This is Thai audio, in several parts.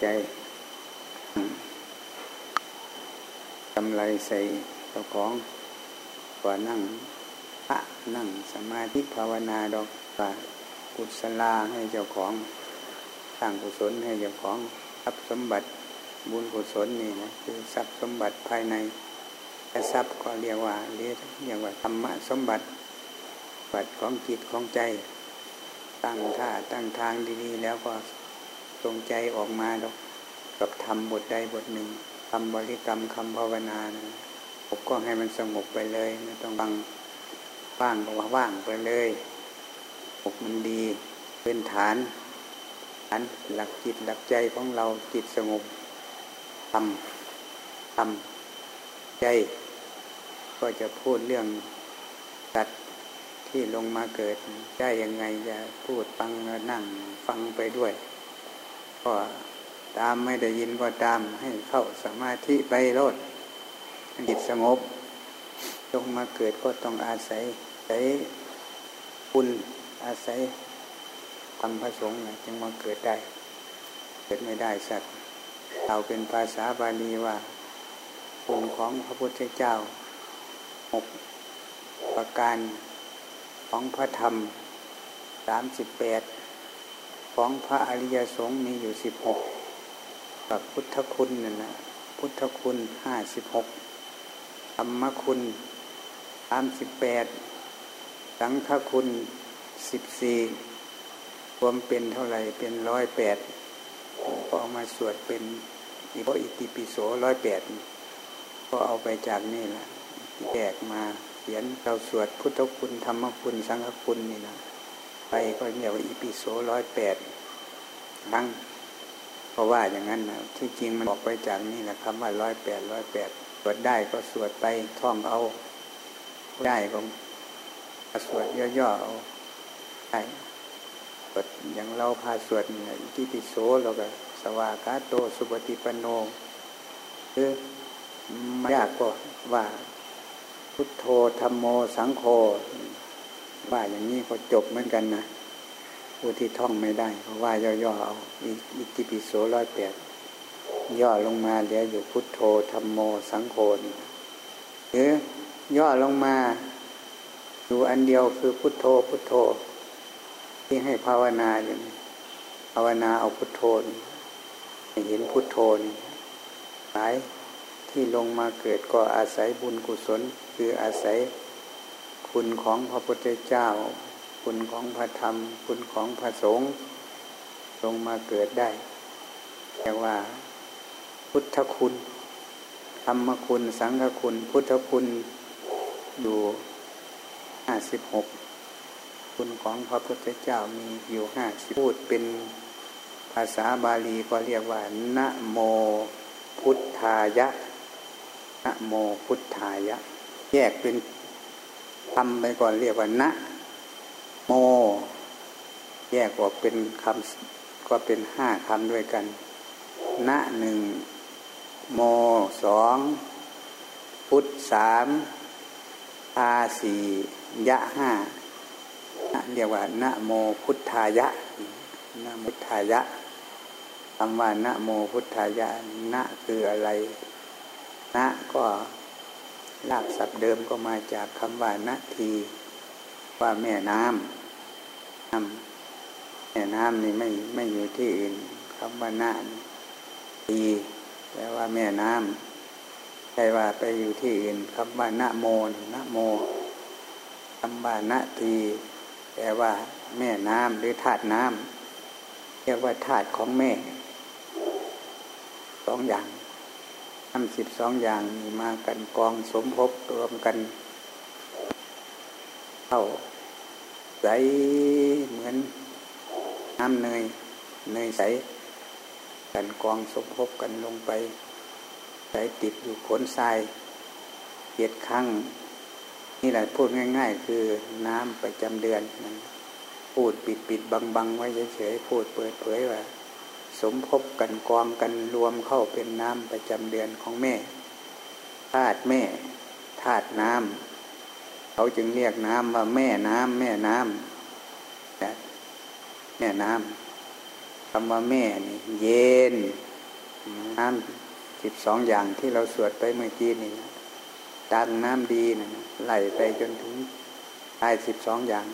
ใจกำไรใส่เจ้าของกว่านั่งพระนั่งสมาธิภาวนาดอกว่ากุศลาให้เจ้าของสร้างกุศลให้เจ้าของทรัพย์สมบัติบุญกุศลนี่นะคือทรัพย์สมบัติภายในแต่ทรัพย์ก็เรียกว่าเรียกเรียกว่าธรรมะสมบัติบัติของจิตของใจ ตั้งท่าตั้งทางดีๆ แล้วก็ ตรงใจออกมาดอกกับทำบทใดบทหนึ่งทำบริกรรมคำภาวนานะผมก็ให้มันสงบไปเลยไม่ต้องบังว่างก็ว่าว่างไปเลยอกมันดีเป็นฐานฐานหลักจิตหลักใจของเราจิตสงบทำทำใจ ก็จะพูดเรื่องตัดที่ลงมาเกิด ได้ยังไงจะพูดฟังนั่งฟังไปด้วย ก็ตามไม่ได้ยินก็ตามให้เข้าสมาธิไปโลดจิตสงบลงมาเกิดก็ต้องอาศัยใช้คุณอาศัยทำพระสงฆ์จึงมาเกิดได้ เกิดไม่ได้สัตว์เราเป็นภาษาบาลีว่าคุณของพระพุทธเจ้าหกประการของพระธรรมสามสิบแปด ของพระอริยสงฆ์มีอยู่สิบหกกับพุทธคุณนั่นนะพุทธคุณห้าสิบหกธรรมคุณสามสิบแปดสังฆคุณสิบสี่รวมเป็นเท่าไหร่เป็นร้อยแปดก็เอามาสวดเป็นอิโอิติปิโสร้อยแปดก็เอาไปจากนี่แหละแยกมาเขียนเราสวดพุทธคุณธรรมคุณสังฆคุณนี่นะ ไปก็เรียกว่าอิปิโสร้อยแปดครั้งเพราะว่าอย่างนั้นนะที่จริงมันบอกไปจากนี่แหละคำว่าร้อยแปดร้อยแปดสวดได้ก็สวดไปท่องเอาได้ก็สวดย่อๆเอาได้สวดอย่างเราพาสวดเนี่ยอิติปิโสเราก็สวากาโตสุปฏิปโนคือไม่ยากก็ว่า พุทโธธรรมโมสังโฆ ว่าอย่างนี้ก็จบเหมือนกันนะผู้ที่ท่องไม่ได้เพราะว่าย่อๆเอาอิติปิโสร้อยแปดย่อลงมาเหลืออยู่พุทโธธรรมโมสังโฆนี่หรือย่อลงมาอยู่อันเดียวคือพุทโธพุทโธ ที่ให้ภาวนาอย่างภาวนาเอาพุทโธเห็นพุทโธนี่หลายที่ลงมาเกิดก็อาศัยบุญกุศล คืออาศัย คุณของพระพุทธเจ้า คุณของพระธรรม คุณของพระสงฆ์ลงมาเกิดได้แต่ว่า พุทธคุณ ธรรมคุณ สังฆคุณ พุทธคุณอยู่ห้าสิบหกคุณของพระพุทธเจ้ามีอยู่ห้าสิบพูดเป็นภาษาบาลีก็เรียกว่านะโมพุทธายะนะโมพุทธายะ แยกเป็น คำไปก่อนเรียกว่านะโม แยกออกเป็นคำก็เป็นห้าคำด้วยกัน นะหนึ่งโมสองพุทธสามทาสี่ยะห้าเรียกว่านะโมพุทธายะนะพุทธายะคำว่านะโมพุทธายะนะคืออะไร นะก็ ลากศัพท์เดิมก็มาจากคำว่านาที ว่าแม่น้ำน้ำแม่น้ำนี่ไม่ไม่อยู่ที่อื่นคำว่านาทีแปลว่าแม่น้ำใช่ว่าไปอยู่ที่อื่นคำว่านะโมนะโมคำว่านาทีแปลว่า แม่น้ำหรือธาตุน้ำเรียกว่าธาตุของแม่สองอย่าง ทำสิบสองอย่างมีมากันกองสมภพรวมกันเข้าใสเหมือนน้ำเนยเนยใส กันกองสมภพกันลงไปใสติดอยู่ขนทรายเกียดครั้ง นี่แหละพูดง่าย ๆ คือน้ำประจำเดือน พูดปิดปิดบังบังไว้เฉยๆพูดเปิดเผยว่า สมภพกันกองกันรวมเข้าเป็นน้ำประจำเดือนของแม่ธาตุแม่ธาตุน้ำเขาจึงเรียกน้ำว่าแม่น้ำแม่น้ำแม่น้ำคำว่าแม่นี่เย็นน้ำสิบสองอย่างที่เราสวดไปเมื่อกี้นี่ดังน้ำดีนะไหลไปจนถึงตายสิบสองอย่าง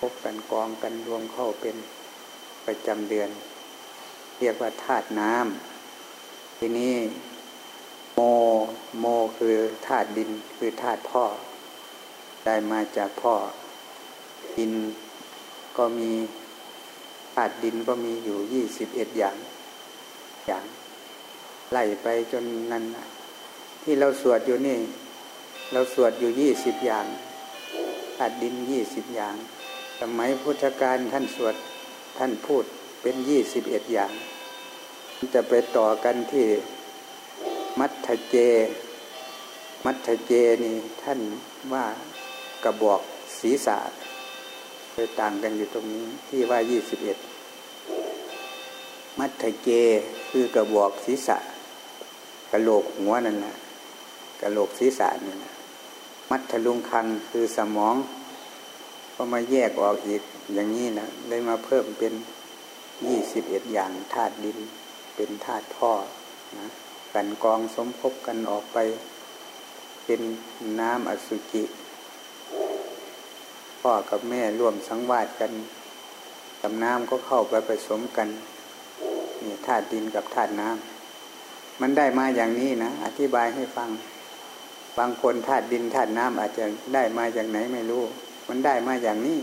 พบกันกองกันรวมเข้าเป็นประจำเดือน เรียกว่าธาตุน้ำทีนี้โมโมคือธาตุดินคือธาตุพ่อ ได้มาจากพ่อ ดินก็มีธาตุดินก็มีอยู่ยี่สิบเอ็ดอย่าง อย่างไล่ไปจนนั้นที่เราสวดอยู่นี่ เราสวดอยู่ยี่สิบอย่างธาตุดินยี่สิบอย่าง สมัยพุทธกาลท่านสวดท่านพูดเป็นยี่สิบเอ็ดอย่าง จะไปต่อกันที่มัทเจ มัทเจนี่ท่านว่ากระบอกศีรษะไปต่างกันอยู่ตรงนี้ที่ว่ายี่สิบเอ็ดมัทเจคือกระบอกศีรษะกระโหลกหัวนั่นแหละกระโหลกศีรษะนี่นะมัทลุงคังคือสมองก็มาแยกออกอีกอย่างนี้นะเลยมาเพิ่มเป็นยี่สิบเอ็ดอย่างธาตุดิน เป็นธาตุพ่อนะกันกองสมภพกันออกไป เป็นน้ำอสุจิ พ่อกับแม่ร่วมสังวาสกันกับน้ำก็เข้าไปผสมกันนี่ธาตุดินกับธาตุน้ำมันได้มาอย่างนี้นะ อธิบายให้ฟัง บางคนธาตุดินธาตุน้ำอาจจะได้มาอย่างไหนไม่รู้ มันได้มาอย่างนี้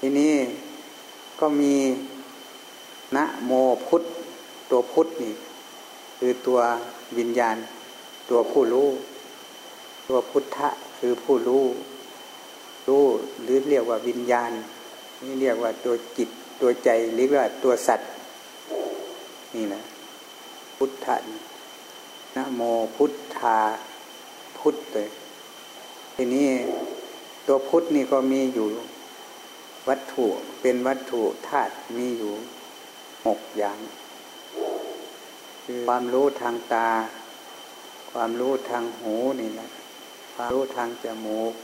ทีนี้ก็มี นะโมพุทธตัวพุทธนี่ คือตัววิญญาณ ตัวผู้รู้ ตัวพุทธะคือผู้รู้ รู้หรือเรียกว่าวิญญาณ นี่เรียกว่าตัวจิตตัวใจหรือว่าตัวสัตว์ นี่นะพุทธะนะโมพุทธาพุทธเลยทีนี้ตัวพุทธนี่ก็มีอยู่วัตถุเป็นวัตถุธาตุมีอยู่ หกอย่าง คือความรู้ทางตา ความรู้ทางหูนี่แหละความรู้ทางจมูก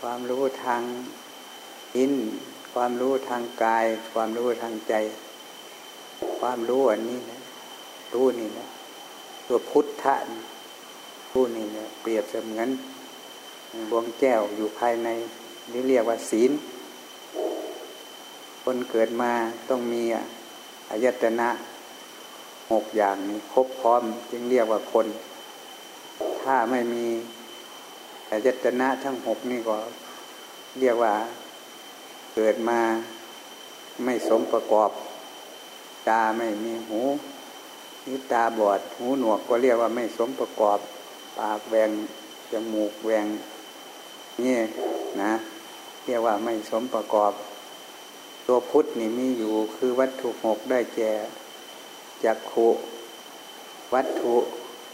ความรู้ทางอินความรู้ทางกาย ความรู้ทางใจ ความรู้อันนี้นะรู้นี่นะตัวพุทธะรู้นี่นะเปรียบเสมือนดวงแก้วอยู่ภายในนี่เรียกว่าศีล คนเกิดมาต้องมีอายตนะหกอย่างนี้ครบพร้อมจึงเรียกว่าคน ถ้าไม่มีอายตนะทั้งหกนี่ก็เรียกว่าเกิดมาไม่สมประกอบ ตาไม่มีหูนี่ตาบอดหูหนวกก็เรียกว่าไม่สมประกอบ ปากแหวงจมูกแหวงนี่นะ เรียกว่าไม่สมประกอบ ตัวพุทธนี่มีอยู่คือวัตถุหกได้แก่จักขุวัตถุ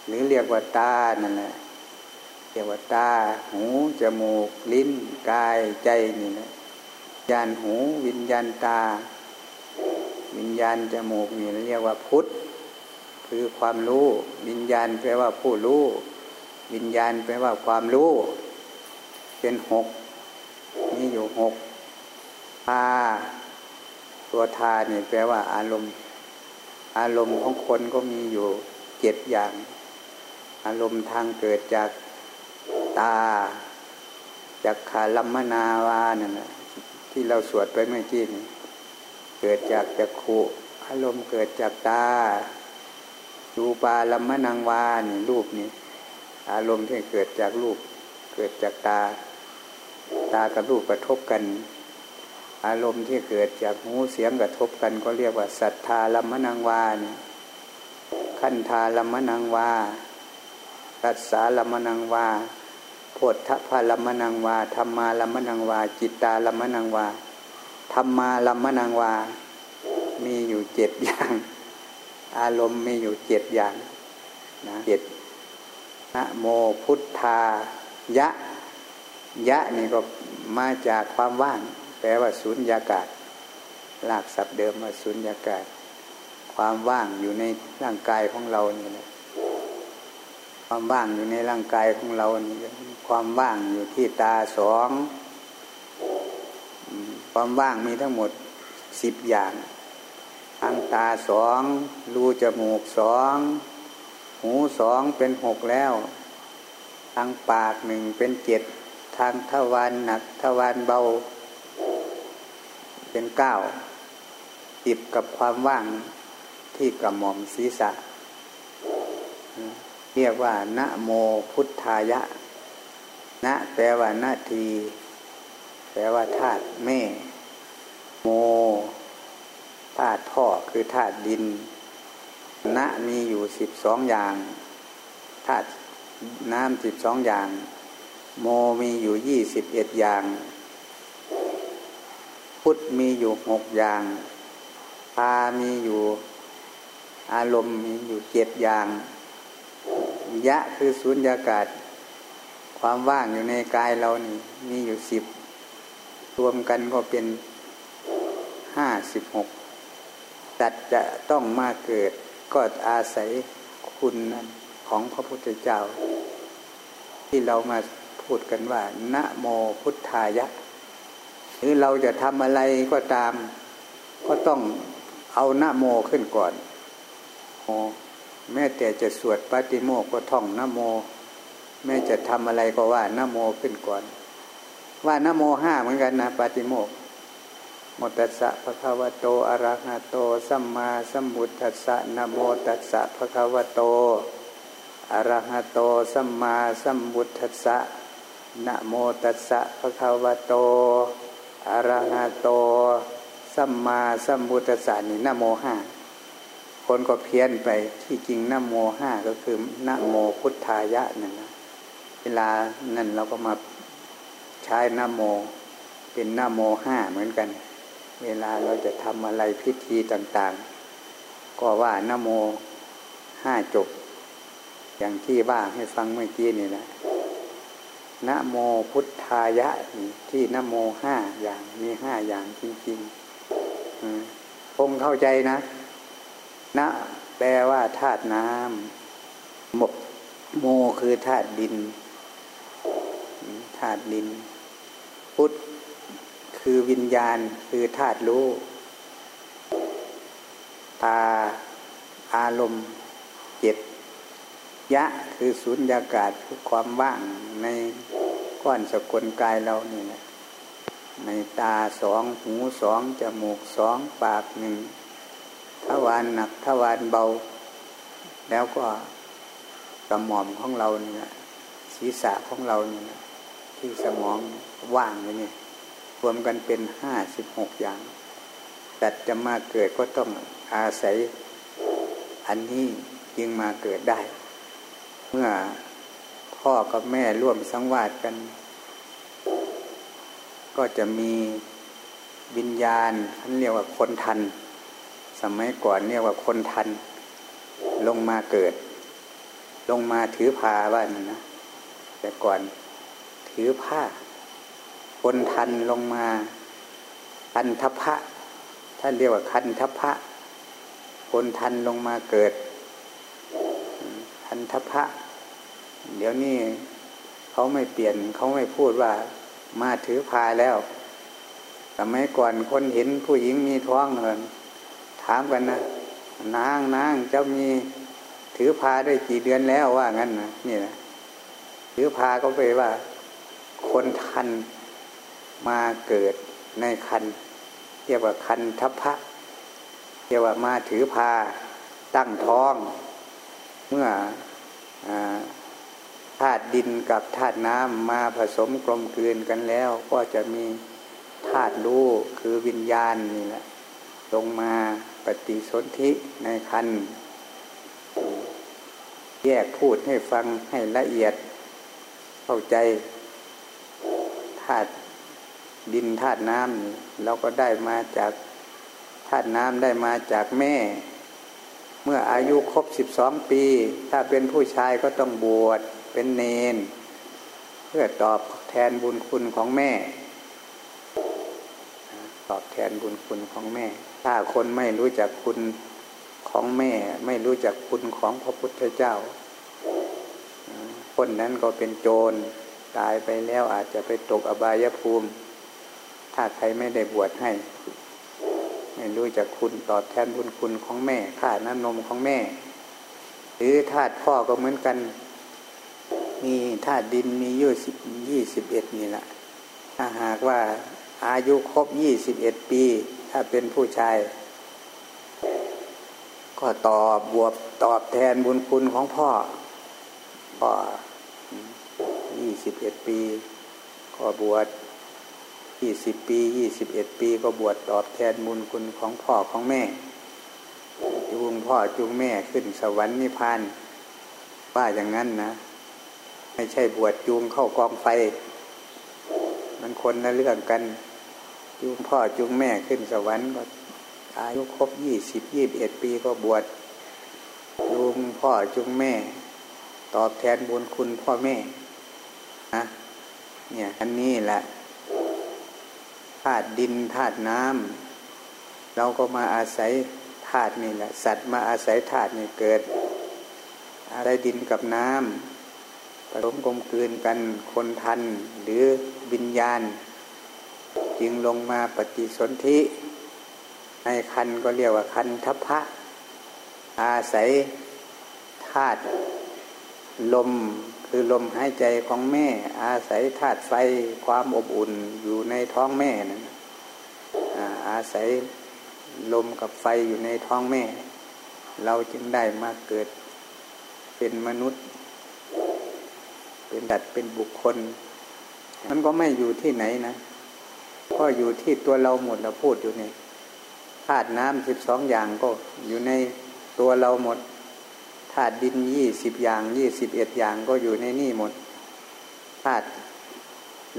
หรือเรียกว่าตานั่นแหละเรียกว่าตา หูจมูก ลิ้น กายใจนี่นะญาณหู วิญญาณตา วิญญาณจมูกนี่เรียกว่าพุทธคือความรู้ วิญญาณแปลว่าผู้รู้ วิญญาณแปลว่าความรู้ เป็นหกมีอยู่หกทา ตัวทาเนี่ยแปลว่าอารมณ์ อารมณ์ของคนก็มีอยู่เจ็ดอย่าง อารมณ์ทางเกิดจากตา จากขาลัมมนาวานั่นแหละที่เราสวดไปเมื่อกี้นี่เกิดจากจักขุอารมณ์เกิดจากตาดูปาลัมมนังวานี่รูปนี่อารมณ์ที่เกิดจากรูป เกิดจากตา ตากับรูปกระทบกัน อารมณ์ที่เกิดจากหูเสียงกระทบกันก็เรียกว่าศรัทธาลัมมนังวานี่ขันธาลัมมนังวาตัสสาลัมมนังวาโพธพาลัมมนังวาธรรมาลัมมนังวา จิตตาลัมมนังวาธรรมาลัมมนังวา มีอยู่เจ็ดอย่าง อารมณ์มีอยู่เจ็ดอย่างนะเจ็ดนะโมพุทธายะ ยะนี่ก็มาจากความว่าง แปลว่าสุญญากาศลากศัพท์เดิมว่าสุญญากาศ ความว่างอยู่ในร่างกายของเรานี่แหละความว่างอยู่ในร่างกายของเรานี่ความว่างอยู่ที่ตาสองความว่างมีทั้งหมดสิบอย่างทางตาสองรูจมูกสองหูสองเป็นหกแล้ว ทางปากหนึ่งเป็นเจ็ดทางทวารหนักทวารเบา เป็นเก้าติดกับความว่างที่กระหม่อมศีรษะ เรียกว่านะโมพุทธายะนะแปลว่านาที แปลว่าธาตุแม่ โมธาตุพ่อคือธาตุดินนะมีอยู่สิบสองอย่างธาตุน้ำสิบสองอย่าง โมมีอยู่ยี่สิบเอ็ดอย่าง พุทธมีอยู่หกอย่างพามีอยู่อารมณ์มีอยู่เจ็ดอย่าง ยะคือสุญญากาศ ความว่างอยู่ในกายเรานี่มีอยู่สิบรวมกันก็เป็นห้าสิบหกจัดจะต้องมาเกิด ก็อาศัยคุณของพระพุทธเจ้า ที่เรามาพูดกันว่า นะโมพุทธายะ หรือเราจะทำอะไรก็ตาม ก็ต้องเอาหนะโมขึ้นก่อนโมแม้แต่จะสวดปฏิโมกก็ท่องหนะโม แม้จะทำอะไรก็ว่าหนะโมขึ้นก่อน ว่าหน้าโมห้าเหมือนกันนะปฏิโมกมตัสสะภะคะวะโตอะระหะโตสัมมาสัมพุทธัสสะนะโมตัสสะภะคะวะโตอะระหะโตสัมมาสัมพุทธัสสะนะโมตัสสะภะคะวะโต อรหะโตสัมมาสัมพุทธัสสะนี่นโมห้าคนก็เพี้ยนไปที่จริงนโมห้าก็คือนโมพุทธายะนั่นนะเวลานั่นเราก็มาใช้นโม เป็นนโมห้าเหมือนกัน เวลาเราจะทำอะไรพิธีต่างๆ ก็ว่านโมห้าจบ อย่างที่ว่าให้ฟังเมื่อกี้นี่แหละ นะโมพุทธายะที่นโมห้าอย่างมีห้าอย่างจริงๆคงเข้าใจนะ นะ แปลว่าธาตุน้ำหมกโมคือธาตุดินธาตุดิน พุทธคือวิญญาณคือธาตุรู้ตาอารมณ์เจ็ด ยะคือสุญญากาศคือความว่างในก้อนสกุลกายเรานี่แหละในตาสองหูสองจมูกสองปากหนึ่งทวารหนักทวารเบา แล้วก็กระหม่อมของเราเนี่ยศีรษะของเราเนี่ยที่สมองว่างเนี่ยรวมกันเป็นห้าสิบหกอย่างแต่จะมาเกิดก็ต้องอาศัย อันนี้จึงมาเกิดได้ เมื่อพ่อกับแม่ร่วมสังวาสกัน ก็จะมีวิญญาณท่านเรียกว่าคนทัน สมัยก่อนเรียกว่าคนทัน ลงมาเกิด ลงมาถือผ้าว่านั่นนะแต่ก่อนถือผ้า คนทันลงมาคันทพะ ท่านเรียกว่าคันทพะ คนทันลงมาเกิดคันทพะ เดี๋ยวนี้เขาไม่เปลี่ยนเขาไม่พูดว่ามาถือพาแล้วแต่ไม่ก่อนคนเห็นผู้หญิงมีท้องเลยถามกันนะนางนางเจ้ามีถือพาได้กี่เดือนแล้วว่างั้นนะนี่นะถือพาก็ไปว่า คนทันมาเกิดในคันเรียกว่าคันทัพพะเรียกว่ามาถือพาตั้งท้อง เมื่อ ธาตุดินกับธาตุน้ำมาผสมกลมกลืนกันแล้ว ก็จะมีธาตุรู้คือวิญญาณนี่แหละลงมาปฏิสนธิในคันแยกพูดให้ฟังให้ละเอียด เข้าใจธาตุดินธาตุน้ำเราก็ได้มาจากธาตุน้ำได้มาจากแม่ เมื่ออายุครบสิบสองปี ถ้าเป็นผู้ชายก็ต้องบวช เป็นเนน เพื่อตอบแทนบุญคุณของแม่ ตอบแทนบุญคุณของแม่ ถ้าคนไม่รู้จักคุณของแม่ ไม่รู้จักคุณของพระพุทธเจ้า คนนั้นก็เป็นโจรตายไปแล้วอาจจะไปตกอบายภูมิ ถ้าใครไม่ได้บวชให้ ไม่รู้จักคุณตอบแทนบุญคุณของแม่ค่าน้ำนมของแม่ หรือธาตุพ่อก็เหมือนกัน มีธาตุดินมีอายุยี่สิบเอ็ดนี่แหละถ้าหากว่าอายุครบยี่สิบเอ็ดปี ถ้าเป็นผู้ชาย ก็ตอบบวบตอบแทนบุญคุณของพ่อพ่อยี่สิบเอ็ดปี ก็บวชยี่สิบปียี่สิบเอ็ดปี ก็บวชตอบแทนบุญคุณของพ่อของแม่จูงพ่อจูงแม่ขึ้นสวรรค์นิพพานว่าอย่างนั้นนะ ไม่ใช่บวชจูงเข้ากองไฟ มันคนละเรื่องกันจูงพ่อจูงแม่ขึ้นสวรรค์ก็อายุครบยี่สิบยี่บเอ็ดปีก็บวชจูงพ่อจูงแม่ ตอบแทนบุญคุณพ่อแม่นะเนี่ยอันนี้แหละธาตุดินธาตุน้ำเราก็มาอาศัยธาตุนี่แหละ สัตว์มาอาศัยธาตุนี่เกิดอะไรดินกับน้ำ ผสมกลมกลืนกันคนทันหรือวิญญาณ จึงลงมาปฏิสนธิในคันก็เรียกว่าคันทัพพะ อาศัยธาตุลมคือลมหายใจของแม่ อาศัยธาตุไฟความอบอุ่นอยู่ในท้องแม่นะอาศัยลมกับไฟอยู่ในท้องแม่ เราจึงได้มาเกิดเป็นมนุษย์ เป็นดัดเป็นบุคคล มันก็ไม่อยู่ที่ไหนนะ ก็อยู่ที่ตัวเราหมดเราพูดอยู่นี่ธาตุน้ำสิบสองอย่างก็อยู่ในตัวเราหมดธาตุดินยี่สิบอย่างยี่สิบเอ็ดอย่างก็อยู่ในนี่หมดธาตุ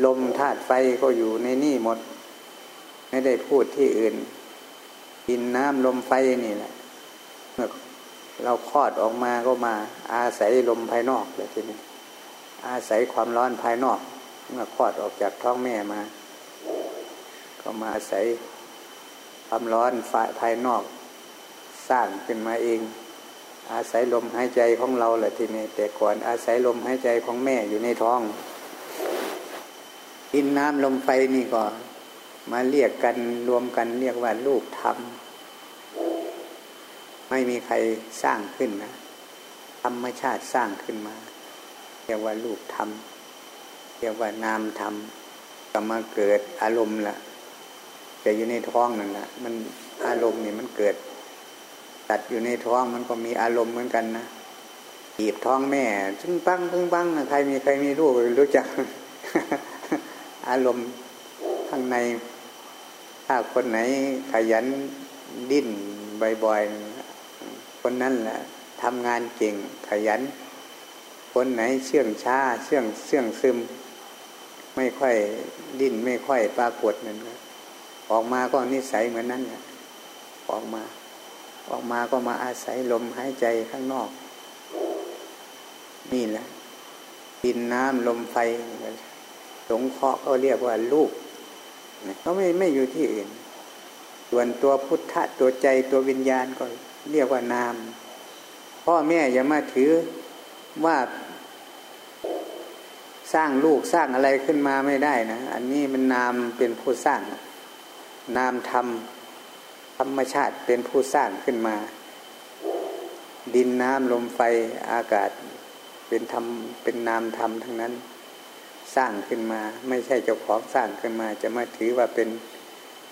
ลมธาตุไฟก็อยู่ในนี่หมด ไม่ได้พูดที่อื่นดินน้ำลมไฟนี่แหละเมื่อเราคลอดออกมาก็มาอาศัยลมภายนอกเลยทีนี้ อาศัยความร้อนภายนอก เมื่อคลอดออกจากท้องแม่มา ก็มาอาศัยความร้อนภายนอก สร้างขึ้นมาเอง อาศัยลมหายใจของเราแหละทีนี้แต่ก่อนอาศัยลมหายใจของแม่อยู่ในท้องดินน้ำลมไฟนี่ก็มาเรียกกันรวมกันเรียกว่าลูกธรรมไม่มีใครสร้างขึ้นนะธรรมชาติสร้างขึ้นมา เรียกว่าลูกธรรมเรียกว่านามธรรมก็มาเกิดอารมณ์ละแต่อยู่ในท้องนั่นแหละมันอารมณ์นี่มันเกิด ตัดอยู่ในท้องมันก็มีอารมณ์เหมือนกันนะหีบท้องแม่จึงปังพึ่งปังใครมีใครมีลูกรู้จัก อารมณ์ข้างใน ถ้าคนไหนขยันดิ้นบ่อยๆคนนั้นแหละทำงานเก่งขยัน คนไหนเชื่องช้าเชื่องเชื่องซึม ไม่ค่อยดิ้นไม่ค่อยปรากฏนั่นนะออกมาก็นิสัยเหมือนนั้นแหละออกมา ออกมาก็มาอาศัยลมหายใจข้างนอก นี่แหละดินน้ำลมไฟสงเคราะห์ก็เรียกว่าลูกก็ไม่ไม่อยู่ที่อื่น ส่วนตัวพุทธะตัวใจตัววิญญาณก็เรียกว่านาม พ่อแม่อย่ามาถือ ว่าสร้างลูกสร้างอะไรขึ้นมาไม่ได้นะ อันนี้มันนามเป็นผู้สร้าง นามทำธรรมชาติเป็นผู้สร้างขึ้นมา ดินน้ำลมไฟอากาศเป็นธรรมเป็นนามธรรมทั้งนั้นสร้างขึ้นมา ไม่ใช่เจ้าของสร้างขึ้นมา จะมาถือว่าเป็น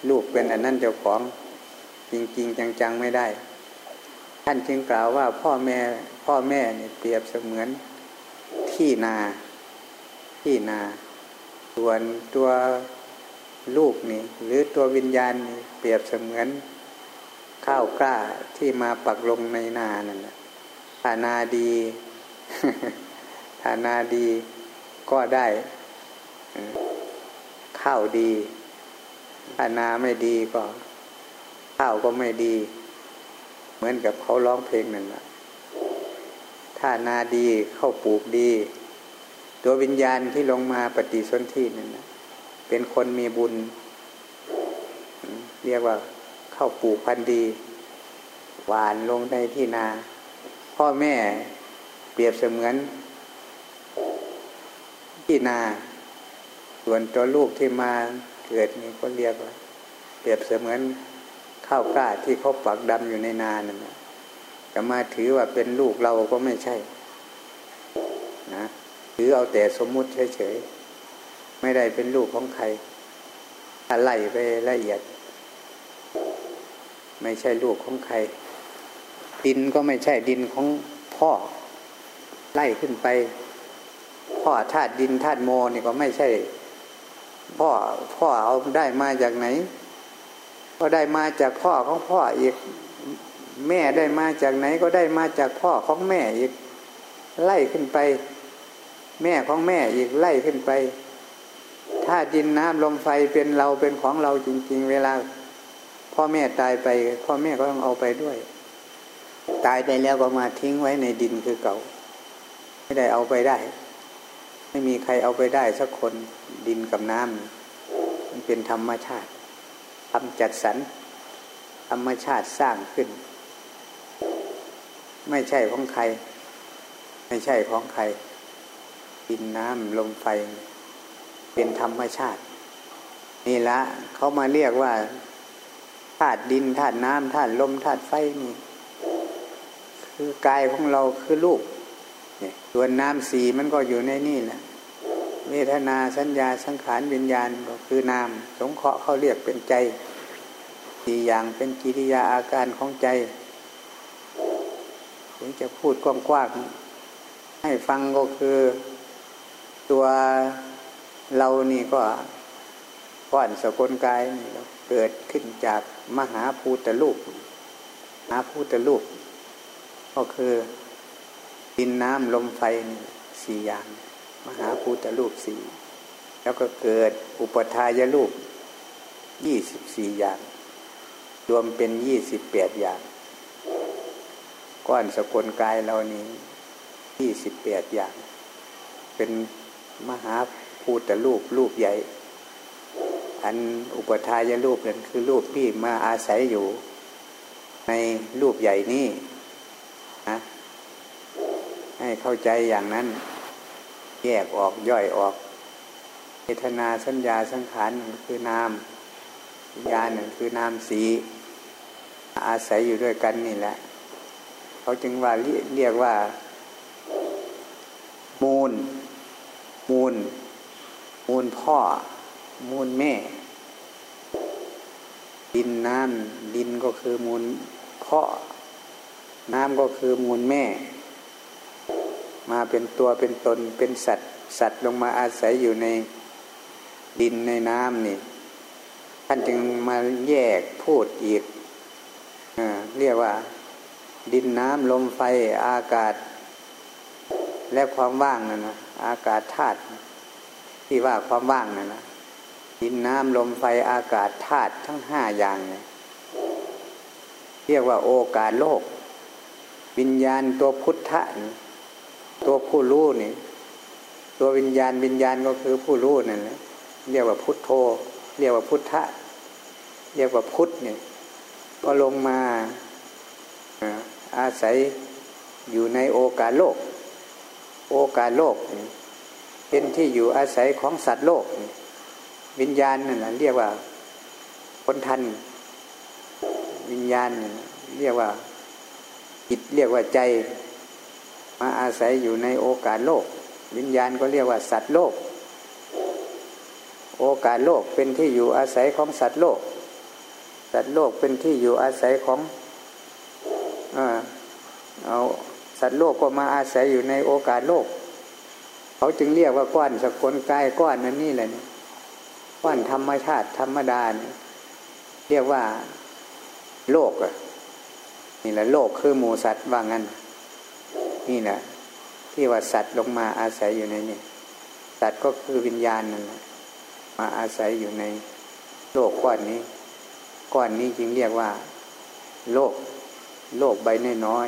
ลูกเป็นอันนั้นเจ้าของจริง ๆ จังๆไม่ได้ ท่านจึงกล่าวว่าพ่อแม่พ่อแม่เนี่ยเปรียบเสมือนที่นาที่นา ส่วนตัวลูกนี่หรือตัววิญญาณนี่เปรียบเสมือนข้าวกล้าที่มาปักลงในนานั่นแหละฐานาดีฐานาดีก็ได้ข้าวดีฐานาไม่ดีก็ ข้าวก็ไม่ดี เหมือนกับเขาร้องเพลงนั่นแหละถ้านาดีเข้าปลูกดี ตัววิญญาณที่ลงมาปฏิสนธินั่นนะเป็นคนมีบุญ เรียกว่าเข้าปลูกพันธุ์ดี หวานลงในที่นา พ่อแม่เปรียบเสมือน ที่นา ส่วนตัวลูกที่มาเกิดนี่ก็เรียกว่า เปรียบเสมือน ข้าวกล้าที่เขาปักดำอยู่ในนานั่นจะมาถือว่าเป็นลูกเราก็ไม่ใช่ นะถือเอาแต่สมมุติเฉยๆ ไม่ได้เป็นลูกของใคร อะไรไปละเอียด ไม่ใช่ลูกของใคร ดินก็ไม่ใช่ดินของพ่อ ไล่ขึ้นไป พ่อธาตุดินธาตุโมนี่ก็ไม่ใช่ พ่อพ่อเอาได้มาจากไหน ก็ได้มาจากพ่อของพ่ออีก แม่ได้มาจากไหนก็ได้มาจากพ่อของแม่อีก ไล่ขึ้นไป แม่ของแม่อีกไล่ขึ้นไปถ้าดินน้ำลมไฟเป็นเราเป็นของเราจริง ๆ เวลา พ่อแม่ตายไป พ่อแม่ก็ต้องเอาไปด้วย ตายไปแล้วก็มาทิ้งไว้ในดินคือเก่า ไม่ได้เอาไปได้ ไม่มีใครเอาไปได้สักคนดินกับน้ำมันเป็นธรรมชาติ ทำจัดสรรธรรมชาติสร้างขึ้น ไม่ใช่ของใคร ไม่ใช่ของใครดินน้ำลมไฟ เป็นธรรมชาติ นี่ละเขามาเรียกว่าธาตุดินธาตุน้ำธาตุลมธาตุไฟนี่ คือกายของเราคือรูปเนี่ยส่วนน้ำสีมันก็อยู่ในนี่แหละ เวทนาสัญญาสังขารวิญญาณก็คือนาม สงเคราะห์เขาเรียกเป็นใจสี่อย่างเป็นกิริยาอาการของใจถึงจะพูดกว้างๆให้ฟังก็คือตัวเรานี่ก็ก้อนสกลกายนี่เกิดขึ้นจากมหาภูตลูกมหาภูตลูกก็คือดินน้ำลมไฟสี่อย่าง มหาภูตลูกสี่แล้วก็เกิดอุปทายลูกยี่สิบสี่อย่าง รวมเป็นยี่สิบแปดอย่าง ก้อนสกุลกายเรานี้ยี่สิบแปดอย่าง เป็นมหาพูตรูปรูปใหญ่ อันอุปทายรูปนั่นคือรูปที่มาอาศัยอยู่ ในรูปใหญ่นี้นะให้เข้าใจอย่างนั้น แยกออกย่อยออกเวทนาสัญญาสังขารหนึ่งคือนามญาณนั่นคือนามสีอาศัยอยู่ด้วยกันนี่แหละ เขาจึงว่าเรียกว่า มูล มูล มูลพ่อ มูลแม่ ดินน้ำดินก็คือมูลพ่อ น้ำก็คือมูลแม่ มาเป็นตัวเป็นตนเป็นสัตว์ สัตว์ลงมาอาศัยอยู่ในดินในน้ำนี่ ท่านจึงมาแยกพูดอีกเเรียกว่า ดินน้ำลมไฟอากาศ และความว่างนั่นนะอากาศธาตุที่ว่าความว่างนั่นนะดินน้ำลมไฟอากาศธาตุทั้งห้าอย่างเนี่ยเรียกว่าโอกาสโลก วิญญาณตัวพุทธะนี่ ตัวผู้รู้นี่ ตัววิญญาณวิญญาณก็คือผู้รู้นั่นแหละเรียกว่าพุทโธ เรียกว่าพุทธะ เรียกว่าพุทธเนี่ยก็ลงมาอาศัยอยู่ในโอกาสโลก โอกาสโลก เป็นที่อยู่อาศัยของสัตว์โลก วิญญาณนั่นแหละเรียกว่าคนทัน วิญญาณเรียกว่าจิตเรียกว่าใจ มาอาศัยอยู่ในโอกาสโลก วิญญาณก็เรียกว่าสัตว์โลก โอกาสโลกเป็นที่อยู่อาศัยของสัตว์โลก สัตว์โลกเป็นที่อยู่อาศัยของเอาสัตว์โลกก็มาอาศัยอยู่ในโอกาสโลก เขาจึงเรียกว่าก้อนสกุลกายก้อนนั้นนี่แหละนี่ก้อนธรรมชาติธรรมดาเนี่ยเรียกว่าโลกอะนี่แหละโลกคือหมูสัตว์ว่างั้น นี่แหละที่ว่าสัตว์ลงมาอาศัยอยู่ในนี่สัตว์ก็คือวิญญาณนั่นแหละมาอาศัยอยู่ในโลกก้อนนี้ก้อนนี้จึงเรียกว่า โลก โลกใบน้อย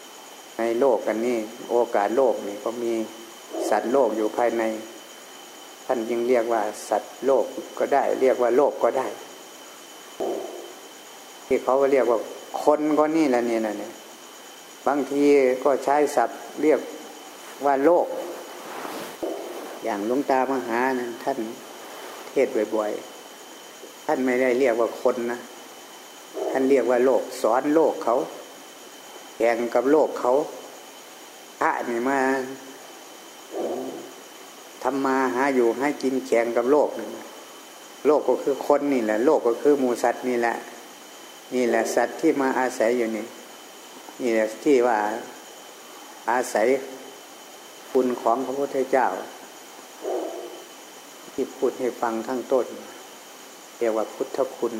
ๆในโลกกันนี่โอกาสโลกนี่ก็มีสัตว์โลกอยู่ภายใน ท่านจึงเรียกว่า สัตว์โลกก็ได้ เรียกว่าโลกก็ได้ ที่เขาเรียกว่าคนก็นี่แหละเนี่ยนะเนี่ย บางทีก็ใช้ศัพท์เรียกว่าโลก อย่างหลุงตามหานะท่านเทศบ่อยๆ ท่านไม่ได้เรียกว่าคนนะ ท่านเรียกว่าโลก สอนโลกเขาแข่งกับโลกเขาพระนี่มาทำมาหาอยู่ให้กินแข่งกับโลกนึงโลกก็คือคนนี่แหละ โลกก็คือหมูสัตว์นี่แหละ นี่แหละสัตว์ที่มาอาศัยอยู่นี่ นี่แหละที่ว่าอาศัยคุณของพระพุทธเจ้า ที่พูดให้ฟังข้างต้นเรียกว่าพุทธคุณ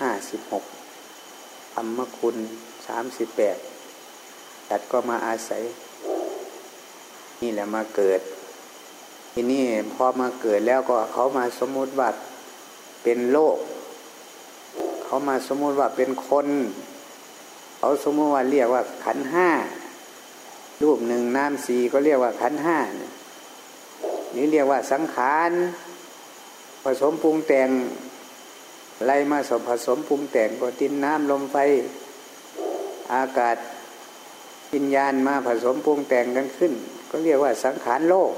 ห้าสิบหกธรรมคุณสามสิบแปดตัดก็มาอาศัย นี่แหละมาเกิด ทีนี้พอมาเกิดแล้วก็เขามาสมมุติว่าเป็นโลก เขามาสมมุติว่าเป็นคน เขาสมมติว่าเรียกว่าขันห้ารูปหนึ่งน้ำสีก็เรียกว่าขันห้านี่เรียกว่าสังขารผสมปรุงแต่งไรมาสมผสมปรุงแต่งก็ดินน้ำลมไฟ อากาศวิญญาณมาผสมปรุงแต่งกันขึ้น ก็เรียกว่าสังขารโลก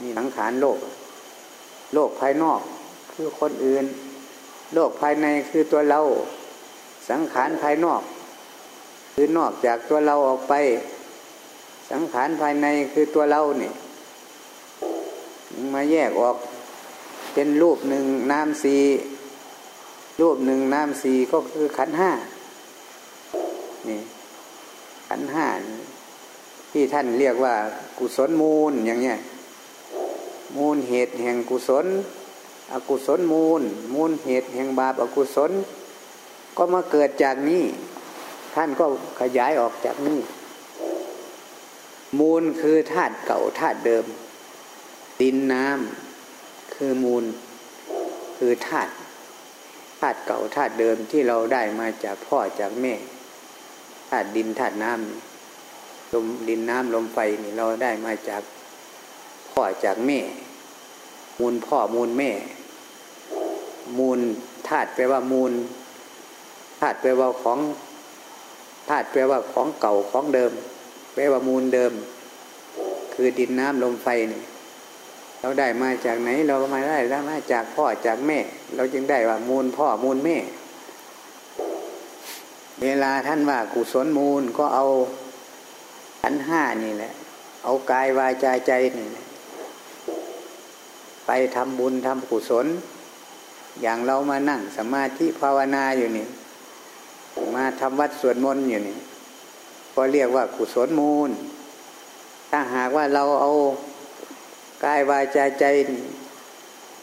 นี่สังขารโลก โลกภายนอกคือคนอื่น โลกภายในคือตัวเรา สังขารภายนอก คือนอกจากตัวเราออกไป สังขารภายในคือตัวเราเนี่ยมาแยกออกเป็นรูปหนึ่งน้ำสีรูปหนึ่งน้ำสีก็คือขันห้านี่ขันห้าที่ท่านเรียกว่า กุศลมูลอย่างเงี้ยมูลเหตุแห่งกุศล อกุศลมูล มูลเหตุแห่งบาปอกุศล ก็มาเกิดจากนี้ ท่านก็ขยายออกจากนี้ มูลคือธาตุเก่าธาตุเดิม ดินน้ำคือมูล คือธาตุธาตุเก่าธาตุเดิมที่เราได้มาจากพ่อจากแม่ธาตุดินธาตุน้ำลมดินน้ำลมไฟนี่เราได้มาจากพ่อจากแม่ มูลพ่อมูลแม่ มูลธาตุแปลว่ามูล ธาตุแปลว่าของธาตุแปลว่าของเก่าของเดิม แปลว่ามูลเดิม คือดินน้ำลมไฟนี่เราได้มาจากไหน เราก็มาได้แล้วมาจากพ่อจากแม่ เราจึงได้ว่ามูลพ่อมูลแม่ เวลาท่านว่ากุศลมูลก็เอาขันห้านี่แหละ เอากายวาจาใจนี่ไปทำบุญทำกุศล อย่างเรามานั่งสมาธิภาวนาอยู่นี่ มาทำวัดสวดมนต์อยู่นี่ก็เรียกว่ากุศลมูล ถ้าหากว่าเราเอากายวาจาใจ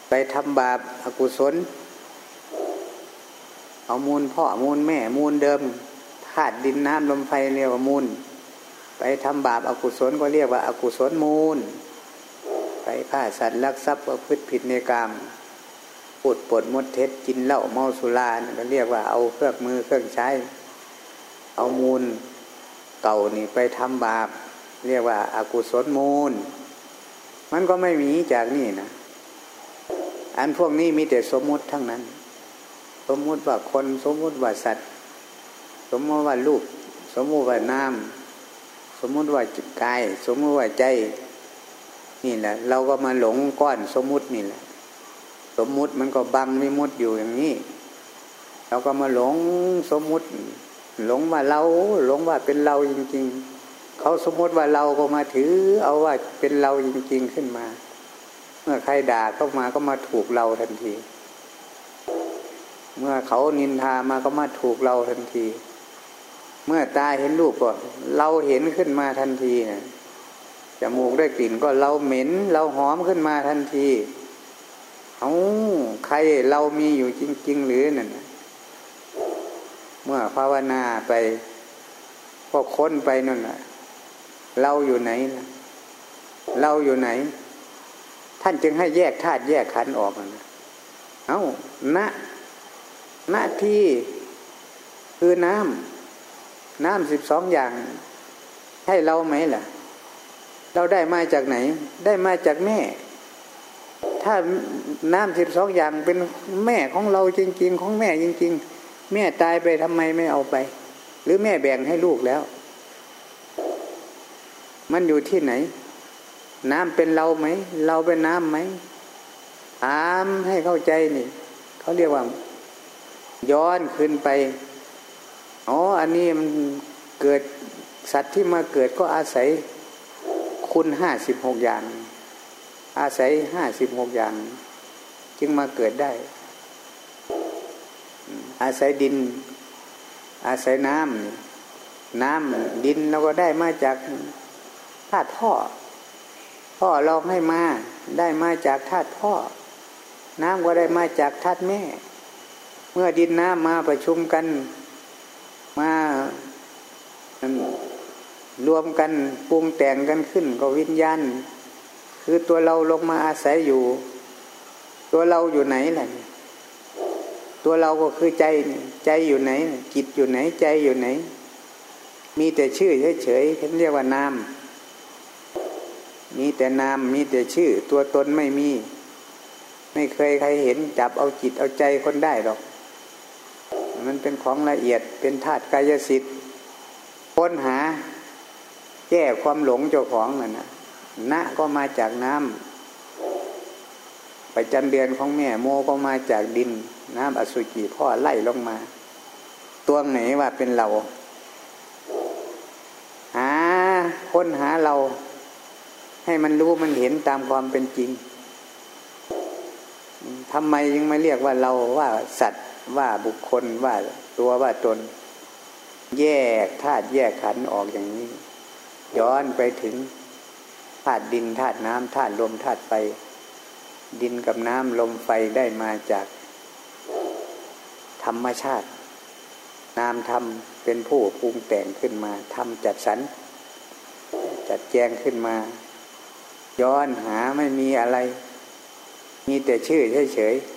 ไปทำบาปอากุศล เอามูลพ่อมูลแม่มูลเดิมธาตุดินน้ำลมไฟเรียกว่ามูล ไปทำบาปอากุศลก็เรียกว่าอากุศลมูล ไปฆ่าสัตว์ลักทรัพย์ประพฤติผิดในกรรม พูดปดมดเท็จกินเหล้าเมาสุราก็เรียกว่าเอาเครื่องมือเครื่องใช้ เอามูลเก่านี่ไปทำบาป เรียกว่าอากุศลมูล มันก็ไม่มีจากนี่นะ อันพวกนี้มีแต่สมมุติทั้งนั้น สมมุติว่าคนสมมุติว่าสัตว์ สมมติว่าลูก สมมุติว่าน้ำสมมุติว่าจิตกาย สมมุติว่าใจ นี่แหละ เราก็มาหลงก้อนสมมุตินี่แหละ สมมุติมันก็บังไม่มุดอยู่อย่างนี้เราก็มาหลงสมมุติ หลงว่าเรา หลงว่าเป็นเราจริง ๆ เขาสมมติว่าเราก็มาถือ เอาว่าเป็นเราจริง ๆขึ้นมา เมื่อใครด่าเข้ามาก็มาถูกเราทันที เมื่อเขานินทามาก็มาถูกเราทันที เมื่อตาเห็นรูปก็เราเห็นขึ้นมาทันทีนะจมูกได้กลิ่นก็เราเหม็น เราหอมขึ้นมาทันที เอาใครเรามีอยู่จริง ๆ หรือนั่นเมื่อภาวนาไปก็ค้นไปนั่นแหละเราอยู่ไหนนะเราอยู่ไหน ท่านจึงให้แยกธาตุแยกขันออกนะเอาณณที่คือน้ำน้ำสิบสองอย่าง ให้เราไหมล่ะ เราได้มาจากไหน ได้มาจากแม่ ถ้าน้ำสิบสองอย่างเป็นแม่ของเราจริง ๆ ของแม่จริง ๆ แม่ตายไปทำไมไม่เอาไป หรือแม่แบ่งให้ลูกแล้ว มันอยู่ที่ไหน น้ำเป็นเราไหม เราเป็นน้ำไหมถามให้เข้าใจนี่เขาเรียกว่า ย้อนขึ้นไปอ๋ออันนี้มันเกิดสัตว์ที่มาเกิดก็อาศัยคุณห้าสิบหกอย่าง อาศัยห้าสิบหกอย่าง จึงมาเกิดได้ อาศัยดิน อาศัยน้ำน้ำดินเราก็ได้มาจากธาตุพ่อ พ่อเราให้มาได้มาจากธาตุพ่อ น้ำก็ได้มาจากธาตุแม่ เมื่อดินน้ำมาประชุมกันมารวมกันปรุงแต่งกันขึ้นก็วิญญาณ คือตัวเราลงมาอาศัยอยู่ ตัวเราอยู่ไหนล่ะตัวเราก็คือใจใจอยู่ไหนจิตอยู่ไหนใจอยู่ไหน มีแต่ชื่อเฉยๆเขาเรียกว่านามมีแต่นามมีแต่ชื่อ ตัวตนไม่มี ไม่เคยใครเห็นจับเอาจิตเอาใจคนได้หรอก มันเป็นของละเอียดเป็นธาตุกายสิทธิ์ค้นหา แก้ความหลงเจ้าของน่ะ นะก็มาจากน้ำไปจำเดือนของแม่โมก็มาจากดิน น้ำอสุจิพ่อไล่ลงมา ตัวไหนว่าเป็นเรา หาค้นหาเรา ให้มันรู้มันเห็นตามความเป็นจริงทำไมยังไม่เรียกว่าเราว่าสัตว์ว่าบุคคลว่าตัวว่าตน แยกธาตุแยกขันออกอย่างนี้ ย้อนไปถึง ธาตุดินธาตุน้ำธาตุลมธาตุไฟ ดินกับน้ำลมไฟได้มาจากธรรมชาติ นามธรรมเป็นผู้ปรุงแต่งขึ้นมาทำจัดสรรจัดแจงขึ้นมา ย้อนหาไม่มีอะไร มีแต่ชื่อเฉยๆ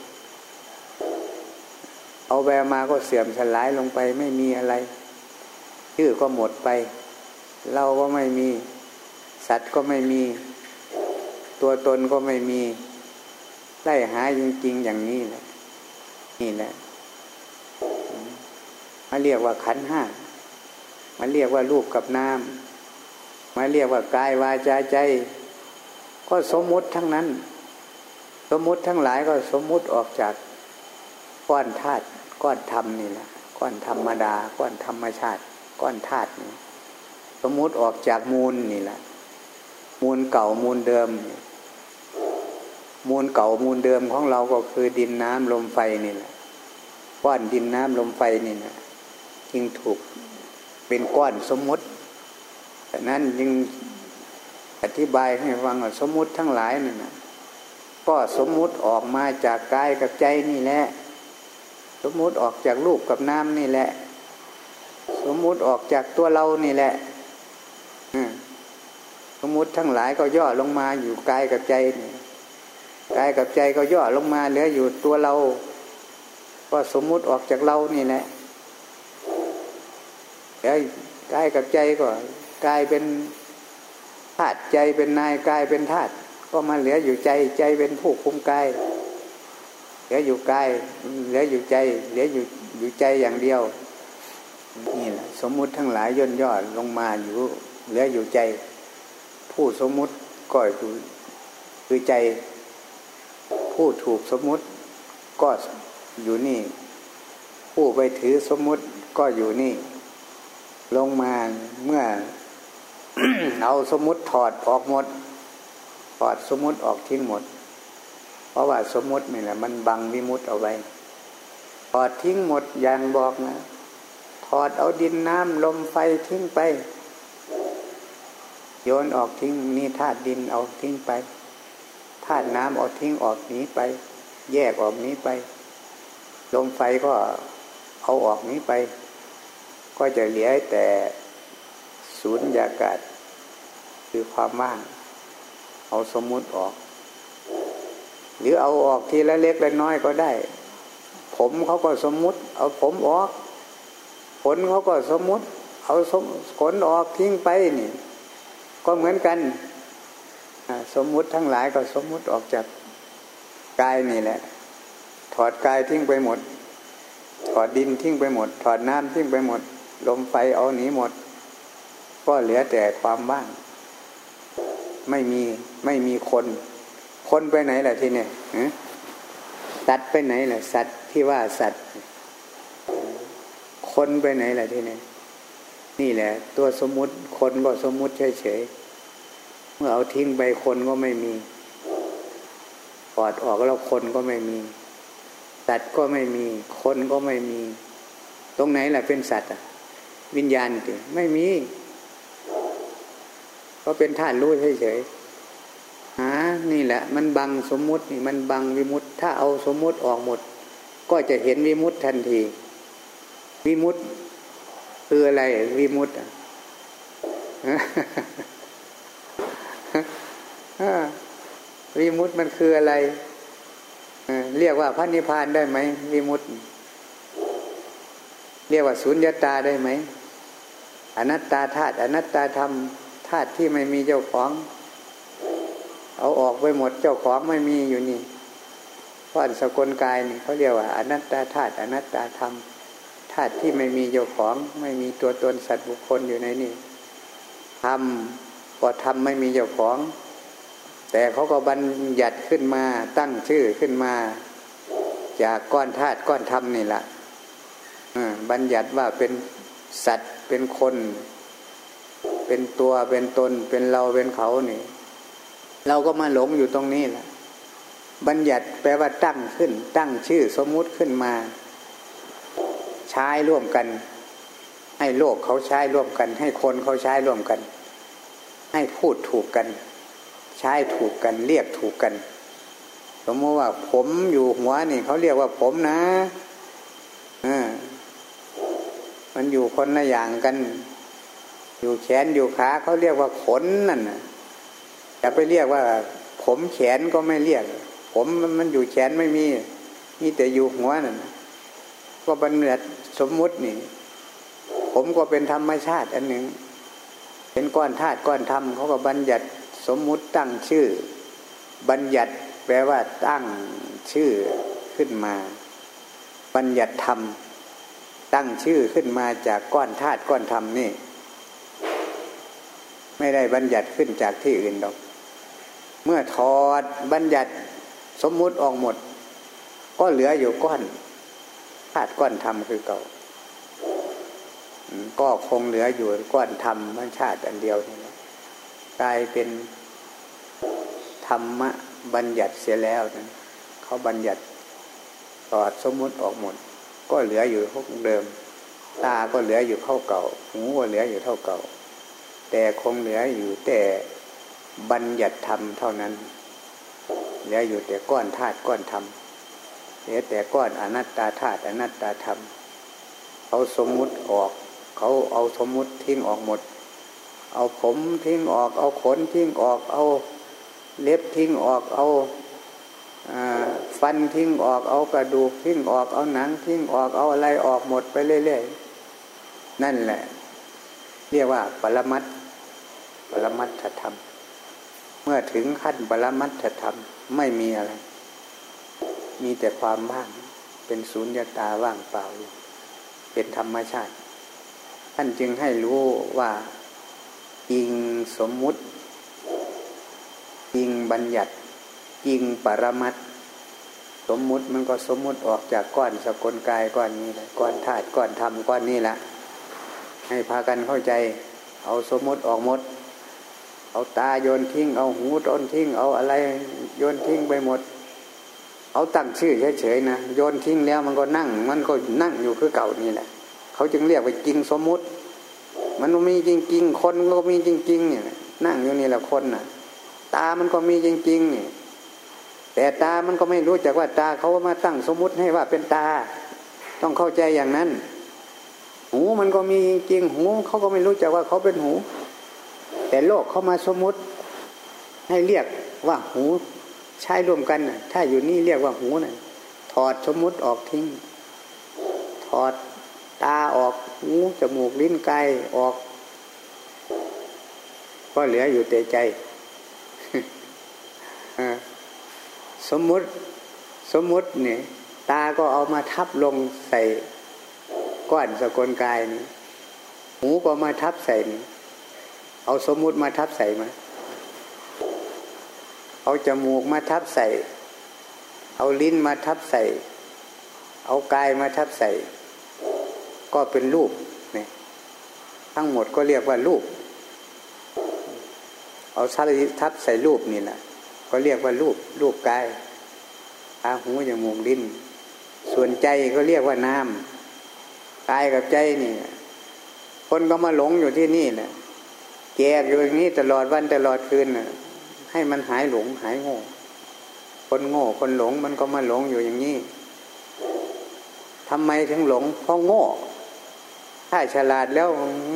เอาแวมาก็เสื่อมสลายลงไปไม่มีอะไร ชื่อก็หมดไป เราก็ไม่มี สัตว์ก็ไม่มี ตัวตนก็ไม่มีไล่หาจริง ๆ อย่างนี้แหละนี่แหละมาเรียกว่าขันห้ามาเรียกว่ารูปกับน้ำมาเรียกว่ากายวาจาใจ ก็สมมุติทั้งนั้น สมมุติทั้งหลายก็สมมุติออกจากก้อนธาตุก้อนธรรมนี่แหละก้อนธรรมดาก้อนธรรมชาติ ก้อนธาตุนี่สมมุติออกจากมูลนี่แหละ มูลเก่ามูลเดิม มูลเก่ามูลเดิมของเราก็คือดินน้ำลมไฟนี่แหละก้อนดินน้ำลมไฟนี่นะจึงถูกเป็นก้อนสมมติแต่นั้นจึงอธิบายให้ฟังว่าสมมติทั้งหลายนั่นนะก็สมมุติออกมาจากกายกับใจนี่แหละ สมมุติออกจากรูปกับน้ำนี่แหละ สมมุติออกจากตัวเรานี่แหละ สมมติทั้งหลายก็ย่อลงมาอยู่กายกับใจนี่กายกับใจก็ย่อลงมาเหลืออยู่ตัวเรา ก็สมมุติออกจากเรานี่แหละแล้วกายกับใจก็กลายเป็นธาตุใจเป็นนายกายเป็นธาตุก็มาเหลืออยู่ใจใจเป็นผู้คุมกายเหลืออยู่กายเหลืออยู่ใจเหลืออยู่อยู่ใจอย่างเดียวนี่แหละสมมุติทั้งหลายย่นย่อลงมาอยู่เหลืออยู่ใจ ผู้สมมุติก็คือคือใจผู้ถูกสมมุติก็อยู่นี่ ผู้ไปถือสมมุติก็อยู่นี่ ลงมาเมื่อเอาสมมุติถอดออกหมด ถอดสมมุติออกทิ้งหมด เพราะว่าสมมุตินี่แหละ มันบังวิมุตเอาไว้ ถอดทิ้งหมดอย่างบอกนะ ถอดเอาดินน้ำลมไฟทิ้งไป โยนออกทิ้งนี่ธาตุดินเอาทิ้งไปธาตุน้ำเอาทิ้งออกนี้ไป แยกออกนี้ไปลมไฟก็เอาออกนี้ไป ก็จะเหลือแต่ศูนย์ยากาศ คือความว่าง เอาสมมุติออก หรือเอาออกทีละเล็กละน้อยก็ได้ ผมเขาก็สมมุติ เอาผมออกขนเขาก็สมมุติ เอาสมขนออกทิ้งไปนี่ ก็เหมือนกันสมมุติทั้งหลายก็สมมุติออกจากกายนี่แหละ ถอดกายทิ้งไปหมด ถอดดินทิ้งไปหมด ถอดน้ำทิ้งไปหมด ลมไฟเอาหนีหมด ก็เหลือแต่ความว่าง ไม่มีไม่มีคน คนไปไหนล่ะทีเนี่ยสัตว์ไปไหนล่ะสัตว์ที่ว่าสัตว์ คนไปไหนล่ะที่นี่ นี่แหละ ตัวสมมุติคนก็สมมุติเฉยๆเมื่อเอาทิ้งไปคนก็ไม่มีปอดออกแล้วคนก็ไม่มี สัตว์ก็ไม่มี คนก็ไม่มี ตรงไหนล่ะเป็นสัตว์อะวิญญาณติไม่มีก็เป็นธาตุรู้เฉยๆหานี่แหละ มันบังสมมุตินี่มันบังวิมุตถ้าเอาสมมุติออกหมด ก็จะเห็นวิมุตทันที วิมุต คืออะไรวิมุตอะวิมุตมันคืออะไรเรียกว่าพระนิพพานได้ไหมวิมุตเรียกว่าสุญญตาได้ไหมอนัตตาธาตุอนัตตาธรรมธาตุที่ไม่มีเจ้าของ เอาออกไปหมดเจ้าของไม่มีอยู่นี่เพราะสกลกายนี่เขาเรียกว่าอนัตตาธาตุอนัตตาธรรมาตุที่ไม่มีเจ้าของ ไม่มีตัวตนสัตว์บุคคลอยู่ในนี่ธรรมก็ธรรมไม่มีเจ้าของ แต่เขาก็บัญญัติขึ้นมาตั้งชื่อขึ้นมา จากก้อนธาตุก้อนธรรมนี่แหละบัญญัติว่าเป็นสัตว์เป็นคน เป็นตัวเป็นตน เป็นเราเป็นเขานี่ เราก็มาหลงอยู่ตรงนี้แหละบัญญัติแปลว่าตั้งขึ้น ตั้งชื่อสมมุติขึ้นมา ใช้ร่วมกัน ให้โลกเขาใช้ร่วมกัน ให้คนเขาใช้ร่วมกัน ให้พูดถูกกัน ใช้ถูกกัน เรียกถูกกัน สมมติว่าผมอยู่หัวนี่เขาเรียกว่าผมนะอ่ามันอยู่คนละอย่างกัน อยู่แขนอยู่ขาเขาเรียกว่าขนนั่นนะจะไปเรียกว่า ผมแขนก็ไม่เรียก ผมมันอยู่แขนไม่มีมีแต่อยู่หัวนั่น ก็บัญญัติสมมุตินี่ ผมก็เป็นธรรมชาติอันหนึ่งเป็นก้อนธาตุก้อนธรรมเขาก็บัญญัติสมมุติตั้งชื่อ บัญญัติแปลว่าตั้งชื่อขึ้นมา บัญญัติธรรม ตั้งชื่อขึ้นมาจากก้อนธาตุก้อนธรรมนี่ ไม่ได้บัญญัติขึ้นจากที่อื่นดอก เมื่อถอดบัญญัติสมมุติออกหมด ก็เหลืออยู่ก้อนาตุก้อนธรรมคือเก่าก็คงเหลืออยู่ก้อนธรรมมันชาติอันเดียวนี่กลายเป็นธรรมะบัญญัติเสียแล้วนะเขาบัญญัติถอดสมมุติออกหมด ก็เหลืออยู่พวกเดิม ตาก็เหลืออยู่เท่าเก่า หูก็เหลืออยู่เท่าเก่า แต่คงเหลืออยู่แต่บัญญัติธรรมเท่านั้น เหลืออยู่แต่ก้อนธาตุก้อนธรรม เหลือแต่ก้อนอนัตตาธาตุอนัตตาธรรมเขาสมมุติออก เขาเอาสมมุติทิ้งออกหมด เอาผมทิ้งออก เอาขนทิ้งออก เอาเล็บทิ้งออก เอาฟันทิ้งออก เอากระดูกทิ้งออก เอาหนังทิ้งออก เอาอะไรออกหมดไปเรื่อยๆ นั่นแหละ เรียกว่าปรมัตปรมัตถธรรม เมื่อถึงขั้นปรมัตถธรรมไม่มีอะไร มีแต่ความว่าง เป็นศูนย์ตาว่างเปล่าอยู่เป็นธรรมชาติ ท่านจึงให้รู้ว่าอิงสมมุติ อิงบัญญัติจริงปรมัตสมมุติมันก็สมมุติออกจากก้อนสกลกายก้อนนี้แหละก้อนธาตุก้อนธรรมก้อนนี้แหละให้พากันเข้าใจ เอาสมมุติออกหมด เอาตาโยนทิ้ง เอาหูต้นทิ้ง เอาอะไรโยนทิ้งไปหมด เอาตั้งชื่อเฉยๆนะโยนทิ้งแล้วมันก็นั่ง มันก็นั่งอยู่คือเก่านี่แหละเขาจึงเรียกไปจริงสมมุติ มันมีจริง ๆ คนก็มีจริง ๆ เนี่ย นั่งอยู่นี่แหละคนน่ะ ตามันก็มีจริงๆเนี่ยแต่ตามันก็ไม่รู้จักว่าตาเขามาตั้งสมมุติให้ว่าเป็นตา ต้องเข้าใจอย่างนั้น หูมันก็มีจริงหูเขาก็ไม่รู้จักว่าเขาเป็นหู แต่โลกเขามาสมมุติให้เรียกว่าหู ใช้ร่วมกันนะถ้าอยู่นี่เรียกว่าหูนะ่ะ ถอดสมมุติออกทิ้ง ถอดตาออกหูจมูกลิ้นกายออก ก็เหลืออยู่แต่ใจสมมุติสมมุติเนี่ยตาก็เอามาทับลงใส่ก้อนสกลกายนี่หูก็มาทับใส่นี่เอาสมมุติมาทับใส่มา เอาจมูกมาทับใส่ เอาลิ้นมาทับใส่ เอากายมาทับใส่ ก็เป็นรูปเนี่ยทั้งหมดก็เรียกว่ารูป เอาทับทับใส่รูปนี่แหละก็เรียกว่ารูปรูปกายตาหูจมูกลิ้น ส่วนใจก็เรียกว่านามกายกับใจนี่ คนก็มาหลงอยู่ที่นี่แหละแกอยู่อย่างนี้ตลอดวันตลอดคืนน่ะ ให้มันหายหลงหายโง่ คนโง่คนหลงมันก็มาหลงอยู่อย่างนี้ทำไมถึงหลง เพราะโง่ ถ้าฉลาดแล้ว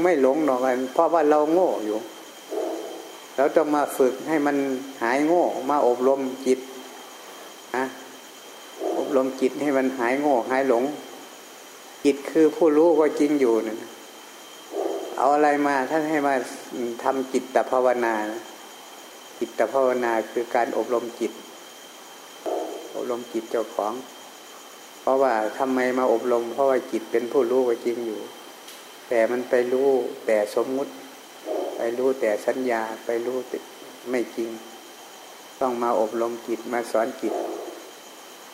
ไม่หลงหรอกเพราะว่าเราโง่อยู่เราต้องมาฝึกให้มันหายโง่ มาอบรมจิตนะอบรมจิตให้มันหายโง่ หายหลง จิตคือผู้รู้ก็จริงอยู่นะเอาอะไรมาท่านให้มาทำจิตตภาวนา จิตภาวนาคือการอบรมจิต อบรมจิตเจ้าของ เพราะว่าทำไมมาอบรม เพราะว่าจิตเป็นผู้รู้ก็จริงอยู่ แต่มันไปรู้แต่สมมุติ ไปรู้แต่สัญญาไปรู้ไม่จริง ต้องมาอบรมจิตมาสอนจิต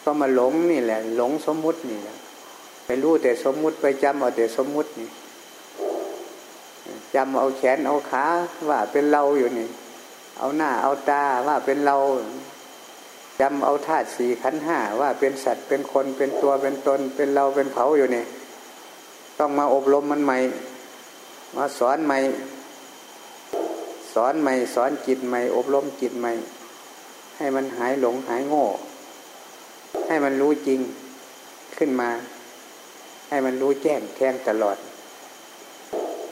ก็มาหลงนี่แหละ หลงสมมุตินี่แหละไปรู้แต่สมมุติไปจำเอาแต่สมมุตินี่จำเอาแขนเอาขาว่าเป็นเราอยู่นี่ เอาหน้าเอาตาว่าเป็นเราจำเอาธาตุสี่ขันห้าว่าเป็นสัตว์เป็นคนเป็นตัวเป็นตน เป็นเราเป็นเขาอยู่นี่ต้องมาอบรมมันใหม่ มาสอนใหม่ สอนใหม่ สอนจิตใหม่ อบรมจิตใหม่ ให้มันหายหลงหายโง่ ให้มันรู้จริงขึ้นมา ให้มันรู้แจ้งแทงตลอด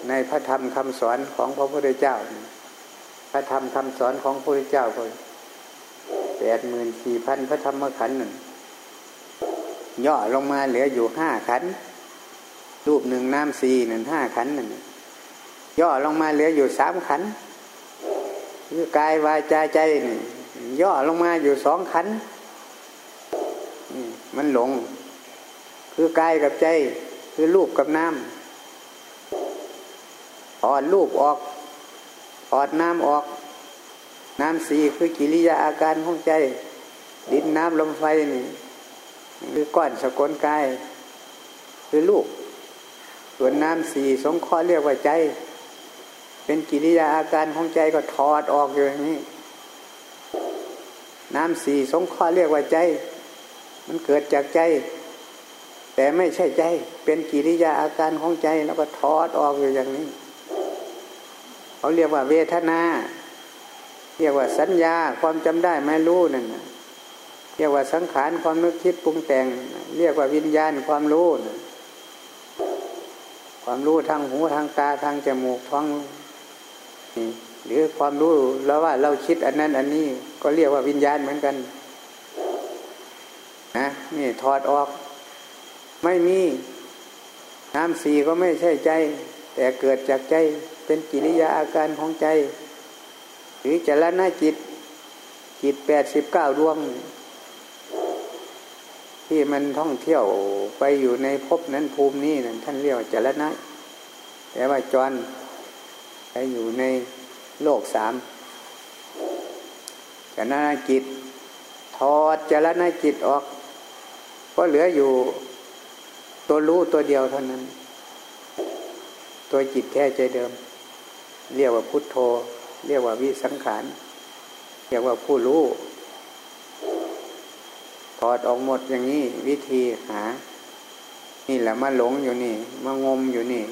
ในพระธรรมคำสอนของพระพุทธเจ้า ระธรรมคำสอนของพระพุทธเจ้าก็แปดหมื่นสี่พันพระธรรมขันธ์หนึ่งย่อลงมาเหลืออยู่ห้าขันรูปหนึ่งน้ำสี่หนึ่งห้าขันหนึ่งย่อลงมาเหลืออยู่สามขันคือกายวาจาใจนี่ย่อลงมาอยู่สองขันมันหลง คือกายกับใจ คือรูปกับน้ำออดรูปออก ออดน้ำออก น้ำสีคือกิริยาอาการของใจ ดินน้ำลมไฟนี่คือก้อนสกลกาย คือลูก ส่วนน้ำสีสงเคราะห์เรียกว่าใจ เป็นกิริยาอาการของใจก็ถอดออกอยู่อย่างนี้ น้ำสีสงเคราะห์เรียกว่าใจ มันเกิดจากใจ แต่ไม่ใช่ใจ เป็นกิริยาอาการของใจแล้วก็ถอดออกอยู่อย่างนี้ เขาเรียกว่าเวทนา เรียกว่าสัญญาความจำได้ไม่รู้นั่นเรียกว่าสังขารความนึกคิดปรุงแต่ง เรียกว่าวิญญาณความรู้นะความรู้ทางหูทางตาทางจมูกท้องนี่หรือความรู้แล้วว่าเราคิดอันนั้น อันนี้ก็เรียกว่าวิญญาณเหมือนกันนะนี่ถอดออก ไม่มีน้ำสีก็ไม่ใช่ใจ แต่เกิดจากใจ เป็นกิริยาอาการของใจ หรือจรณะจิต จิตแปดสิบเก้าดวง ที่มันท่องเที่ยวไปอยู่ในภพนั้นภูมินี้นั่นท่านเรียกว่าจรณะแต่ว่าจรไปอยู่ในโลกสามจรณะจิต ถอดจรณะจิตออก ก็เหลืออยู่ตัวรู้ตัวเดียวเท่านั้น ตัวจิตแท้ใจเดิม เรียกว่าพุทโธ เรียกว่าวิสังขาร เรียกว่าผู้รู้ ถอดออกหมดอย่างนี้ วิธีหา นี่แหละมาหลงอยู่นี่ มางมอยู่นี่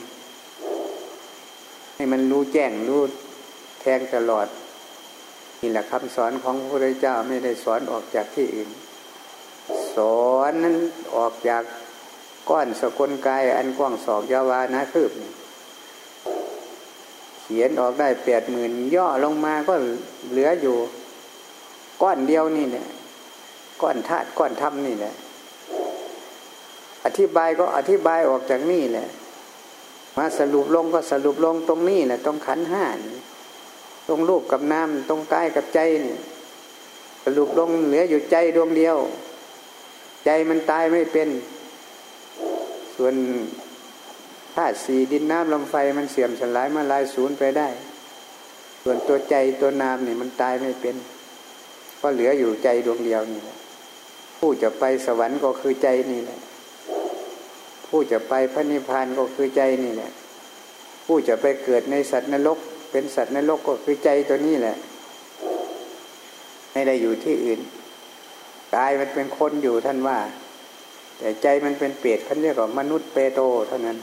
ให้มันรู้แจ้งรู้แทงตลอด นี่แหละคำสอนของพระพุทธเจ้าไม่ได้สอนออกจากที่อื่น สอนนั้นออกจากก้อนสกุลกายอันกว้างสองยาวานะคืบ เขียนออกได้แปดหมื่นย่อลงมาก็เหลืออยู่ ก้อนเดียวนี่เนี่ยก้อนธาตุก้อนธรรมนี่แหละอธิบายก็อธิบายออกจากนี่แหละ มาสรุปลงก็สรุปลงตรงนี้แหละตรงขันห้านตรงรูปกับน้ำตรงกายกับใจนี่สรุปลงเหลืออยู่ใจดวงเดียว ใจมันตายไม่เป็น ส่วน ธาตุสีดินน้ำลมไฟมันเสื่อมสลายมาลายศูนย์ไปได้ ส่วนตัวใจตัวนามเนี่ยมันตายไม่เป็น ก็เหลืออยู่ใจดวงเดียวนี่แหละผู้จะไปสวรรค์ก็คือใจนี่แหละ ผู้จะไปพระนิพพานก็คือใจนี่แหละ ผู้จะไปเกิดในสัตว์นรก เป็นสัตว์นรกก็คือใจตัวนี้แหละ ไม่ได้อยู่ที่อื่นกายมันเป็นคนอยู่ท่านว่า แต่ใจมันเป็นเปรตท่านเรียกว่ามนุษย์เปโตเท่านั้น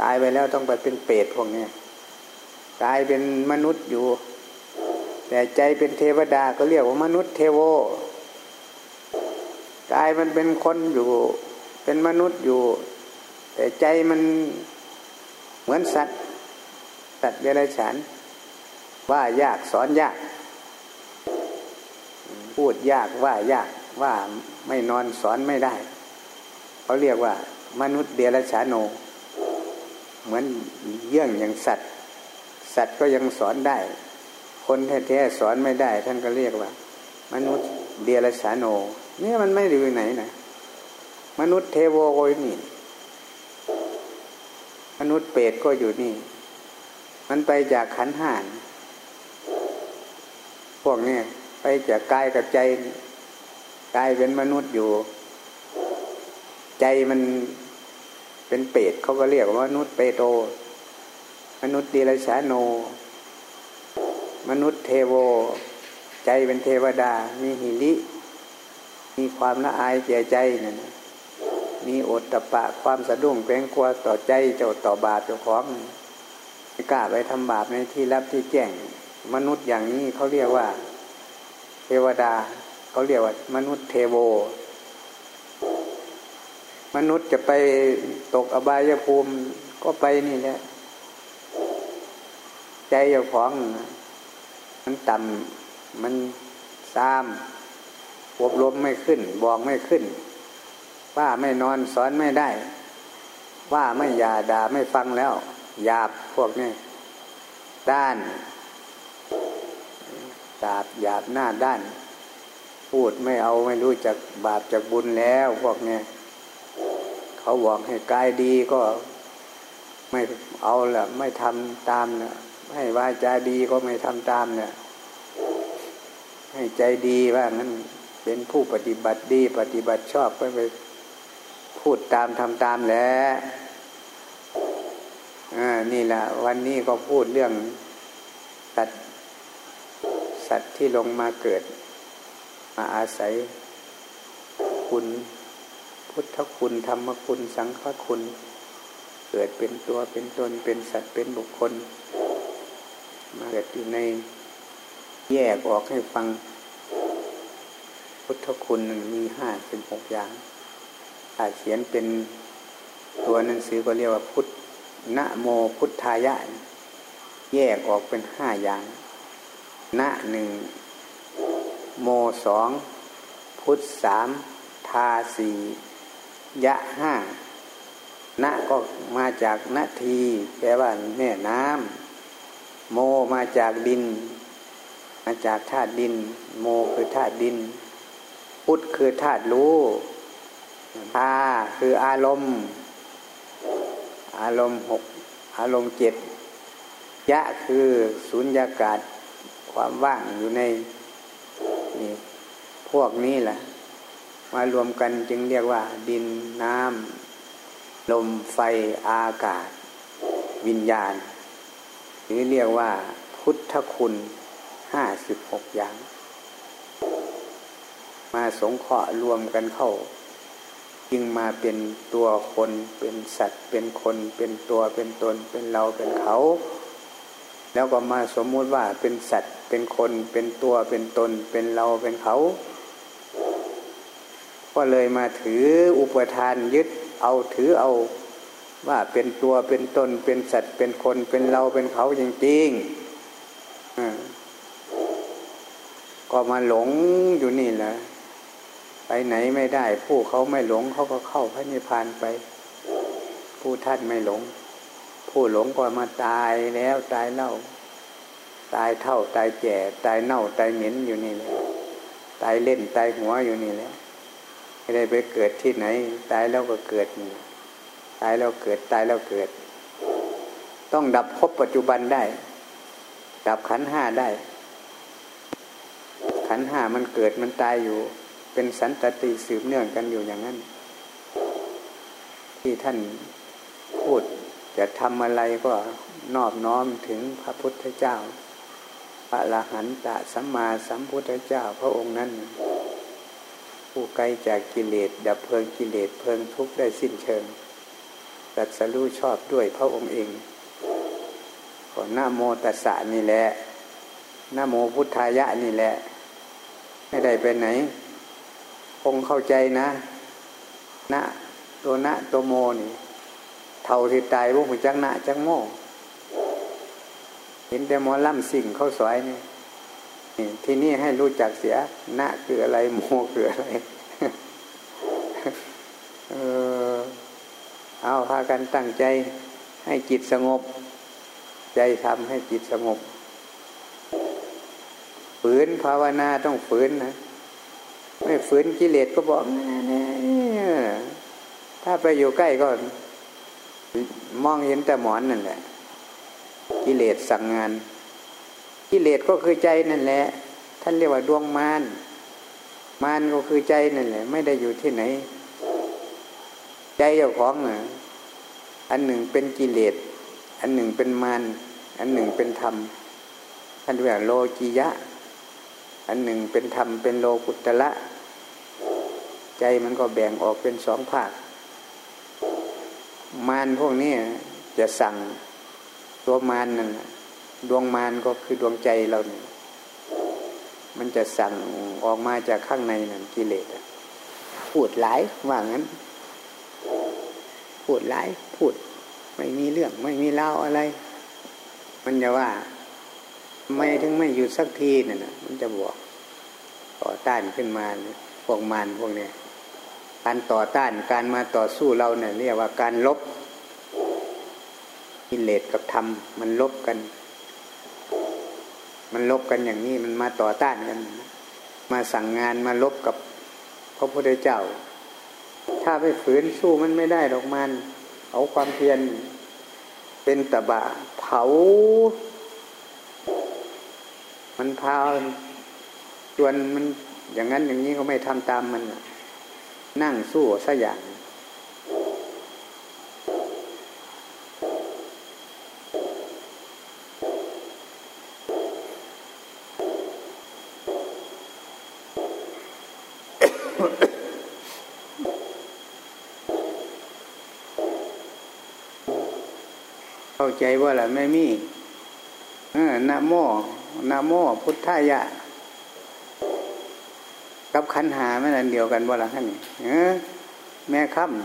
ตายไปแล้วต้องไปเป็นเปรตพวกนี้กายเป็นมนุษย์อยู่ แต่ใจเป็นเทวดาก็เรียกว่ามนุษย์เทโวกายมันเป็นคนอยู่ เป็นมนุษย์อยู่ แต่ใจมันเหมือนสัตว์ สัตว์เดรัจฉานว่ายากสอนยาก พูดยากว่ายากว่าไม่นอนสอนไม่ได้เขาเรียกว่ามนุษย์เดรัจฉานโน เหมือนเยื่องอย่างสัตว์ สัตว์ก็ยังสอนได้ คนแท้ๆสอนไม่ได้ ท่านก็เรียกว่า มนุษย์เดรัจฉานโนเนี่ยมันไม่อยู่ไหนนะมนุษย์เทโวก็อยู่นี่ มนุษย์เปรตก็อยู่นี่ มันไปจากขันห่าน พวกนี้ไปจากกายกับใจกายเป็นมนุษย์อยู่ ใจมัน เป็นเปรตเขาก็เรียกว่ามนุษย์เปโตมนุษย์ดีลชาโน มนุษย์เทโว ใจเป็นเทวดา มีหิริมีความละอายแก่ใจนั่นมีอดตะปะความสะดุ้งเกรงกลัวต่อใจเจ้าต่อบาปเจ้าของไม่กล้าไปทำบาปในที่รับที่แจ้ง มนุษย์อย่างนี้เขาเรียกว่า เทวดาเขาเรียกว่ามนุษย์เทโว มนุษย์จะไปตกอบายภูมิก็ไปนี่แหละใจเจ้าของ มันต่ำมันซ้ำอบรมไม่ขึ้น บอกไม่ขึ้น ว่าไม่นอนสอนไม่ได้ ว่าไม่ยาด่าไม่ฟังแล้วหยาบพวกนี้ด้านดาบหยาบหน้าด้าน พูดไม่เอาไม่รู้จักบาปจากบุญแล้วพวกนี้ เขาบอกให้กายดีก็ไม่เอาละไม่ทำตามนะให้วาจาดีก็ไม่ทำตามเนี่ยให้ใจดีว่างั้นเป็นผู้ปฏิบัติดี ปฏิบัติชอบก็ไปพูดตามทำตามแล้วนี่แหละวันนี้ก็พูดเรื่องสัตว์สัตว์ที่ลงมาเกิด มาอาศัยคุณ พุทธคุณธรรมคุณ สังฆคุณ เกิดเป็นตัวเป็นตนเป็นสัตว์เป็นบุคคล มาเกิดอยู่ในแยกออกให้ฟัง พุทธคุณมีห้าสิบหกอย่างถ้าเขียนเป็นตัวหนังสือก็เรียกว่าพุทธนะโมพุทธายะ แยกออกเป็นห้าอย่างนะหนึ่งโมสองพุทธสามทาสี่ ยะห้านะก็มาจากนาที แปลว่าแม่น้ำโมมาจากดิน มาจากธาตุดิน โมคือธาตุดิน พุทธคือธาตุรู้ทาคืออารมณ์ อารมณ์หกอารมณ์เจ็ดยะคือสุญญากาศความว่างอยู่ในนี่พวกนี้แหละ มารวมกันจึงเรียกว่า ดินน้ำลมไฟอากาศ วิญญาณ หรือเรียกว่า พุทธคุณห้าสิบหกอย่าง มาสงเคราะห์รวมกันเข้า จึงมาเป็นตัวคนเป็นสัตว์ เป็นคนเป็นตัวเป็นตน เป็นเราเป็นเขา แล้วก็มาสมมุติว่าเป็นสัตว์ เป็นคนเป็นตัวเป็นตน เป็นเราเป็นเขา ก็เลยมาถืออุปทานยึดเอาถือเอาว่าเป็นตัวเป็นตนเป็นสัตว์เป็นคนเป็นเราเป็นเขาจริงๆก็มาหลงอยู่นี่แหละไปไหนไม่ได้ ผู้เขาไม่หลงเขาก็เข้าพระนิพพานไป ผู้ท่านไม่หลง ผู้หลงก็มาตายแล้วตายเล่า ตายเท่าตายแก่ ตายเน่าตายเหม็นอยู่นี่แหละตายเล่นตายหัวอยู่นี่แหละ ไม่ได้ไปเกิดที่ไหน ตายแล้วก็เกิดตายแล้วเกิดตายแล้วเกิด ต้องดับพบปัจจุบันได้ ดับขันห้าได้ ขันห้ามันเกิดมันตายอยู่ เป็นสันตติสืบเนื่องกันอยู่อย่างนั้น ที่ท่านพูดจะทำอะไรก็นอบน้อมถึงพระพุทธเจ้า พระละหันตะสัมมาสัมพุทธเจ้าพระองค์นั้น ผู้ไกลจากกิเลสดับเพลิงกิเลสเพลิงทุกข์ได้สิ้นเชิงตัดสรู้ชอบด้วยพระองค์เอง ขอหน้าโมตัสสะนี่แหละหน้าโมพุทธายะนี่แหละ ไม่ได้ไปไหน คงเข้าใจนะนะตัวนะตัวโมนี่ เท่าที่ตายว่าหัวจักนะจักโมเห็นแต่หมอล่ำสิ่งเข้าสวยนี่ ที่นี่ให้รู้จักเสียนะคืออะไรโมคืออะไร เออเอาพากันตั้งใจให้จิตสงบ ใจทำให้จิตสงบ ฝืนภาวนาต้องฝืนนะ ไม่ฝืนกิเลสก็บอกถ้าไปอยู่ใกล้ก็มองเห็นแต่หมอนนั่นแหละ กิเลสสั่งงาน กิเลสก็คือใจนั่นแหละ ท่านเรียกว่าดวงมารมารก็คือใจนั่นแหละ ไม่ได้อยู่ที่ไหน ใจเจ้าของอะอันหนึ่งเป็นกิเลสอันหนึ่งเป็นมารอันหนึ่งเป็นธรรมท่านเรียกโลกิยะ อันหนึ่งเป็นธรรมเป็นโลกุตละ ใจมันก็แบ่งออกเป็นสองภาค มารพวกนี้จะสั่งตัวมารนั่น ดวงมารก็คือดวงใจเราเนี่ยมันจะสั่งออกมาจากข้างในนั่นกิเลสพูดหลายว่างั้น พูดหลายพูด ไม่มีเรื่องไม่มีเล่าอะไร มันจะว่าไม่ถึงไม่หยุดสักทีนั่นนะมันจะบอกต่อต้านขึ้นมาพวกมารพวกนี้การต่อต้านการมาต่อสู้เราเนี่ยเรียกว่าการลบกิเลสกับธรรมมันลบกัน มันลบกันอย่างนี้มันมาต่อต้านกัน มาสั่งงานมาลบกับพระพุทธเจ้า ถ้าไปฝืนสู้มันไม่ได้ดอกมัน เอาความเพียรเป็นตะบะเผา มันพาจวนมันอย่างนั้นอย่างนี้ก็ไม่ทำตามมัน นั่งสู้ซะอย่างาใจว่าล่ะไม่มี่นะโมนะโมพุทธายะ กับขันหามันอันเดียวกันว่าละท่านแม่ค่ำ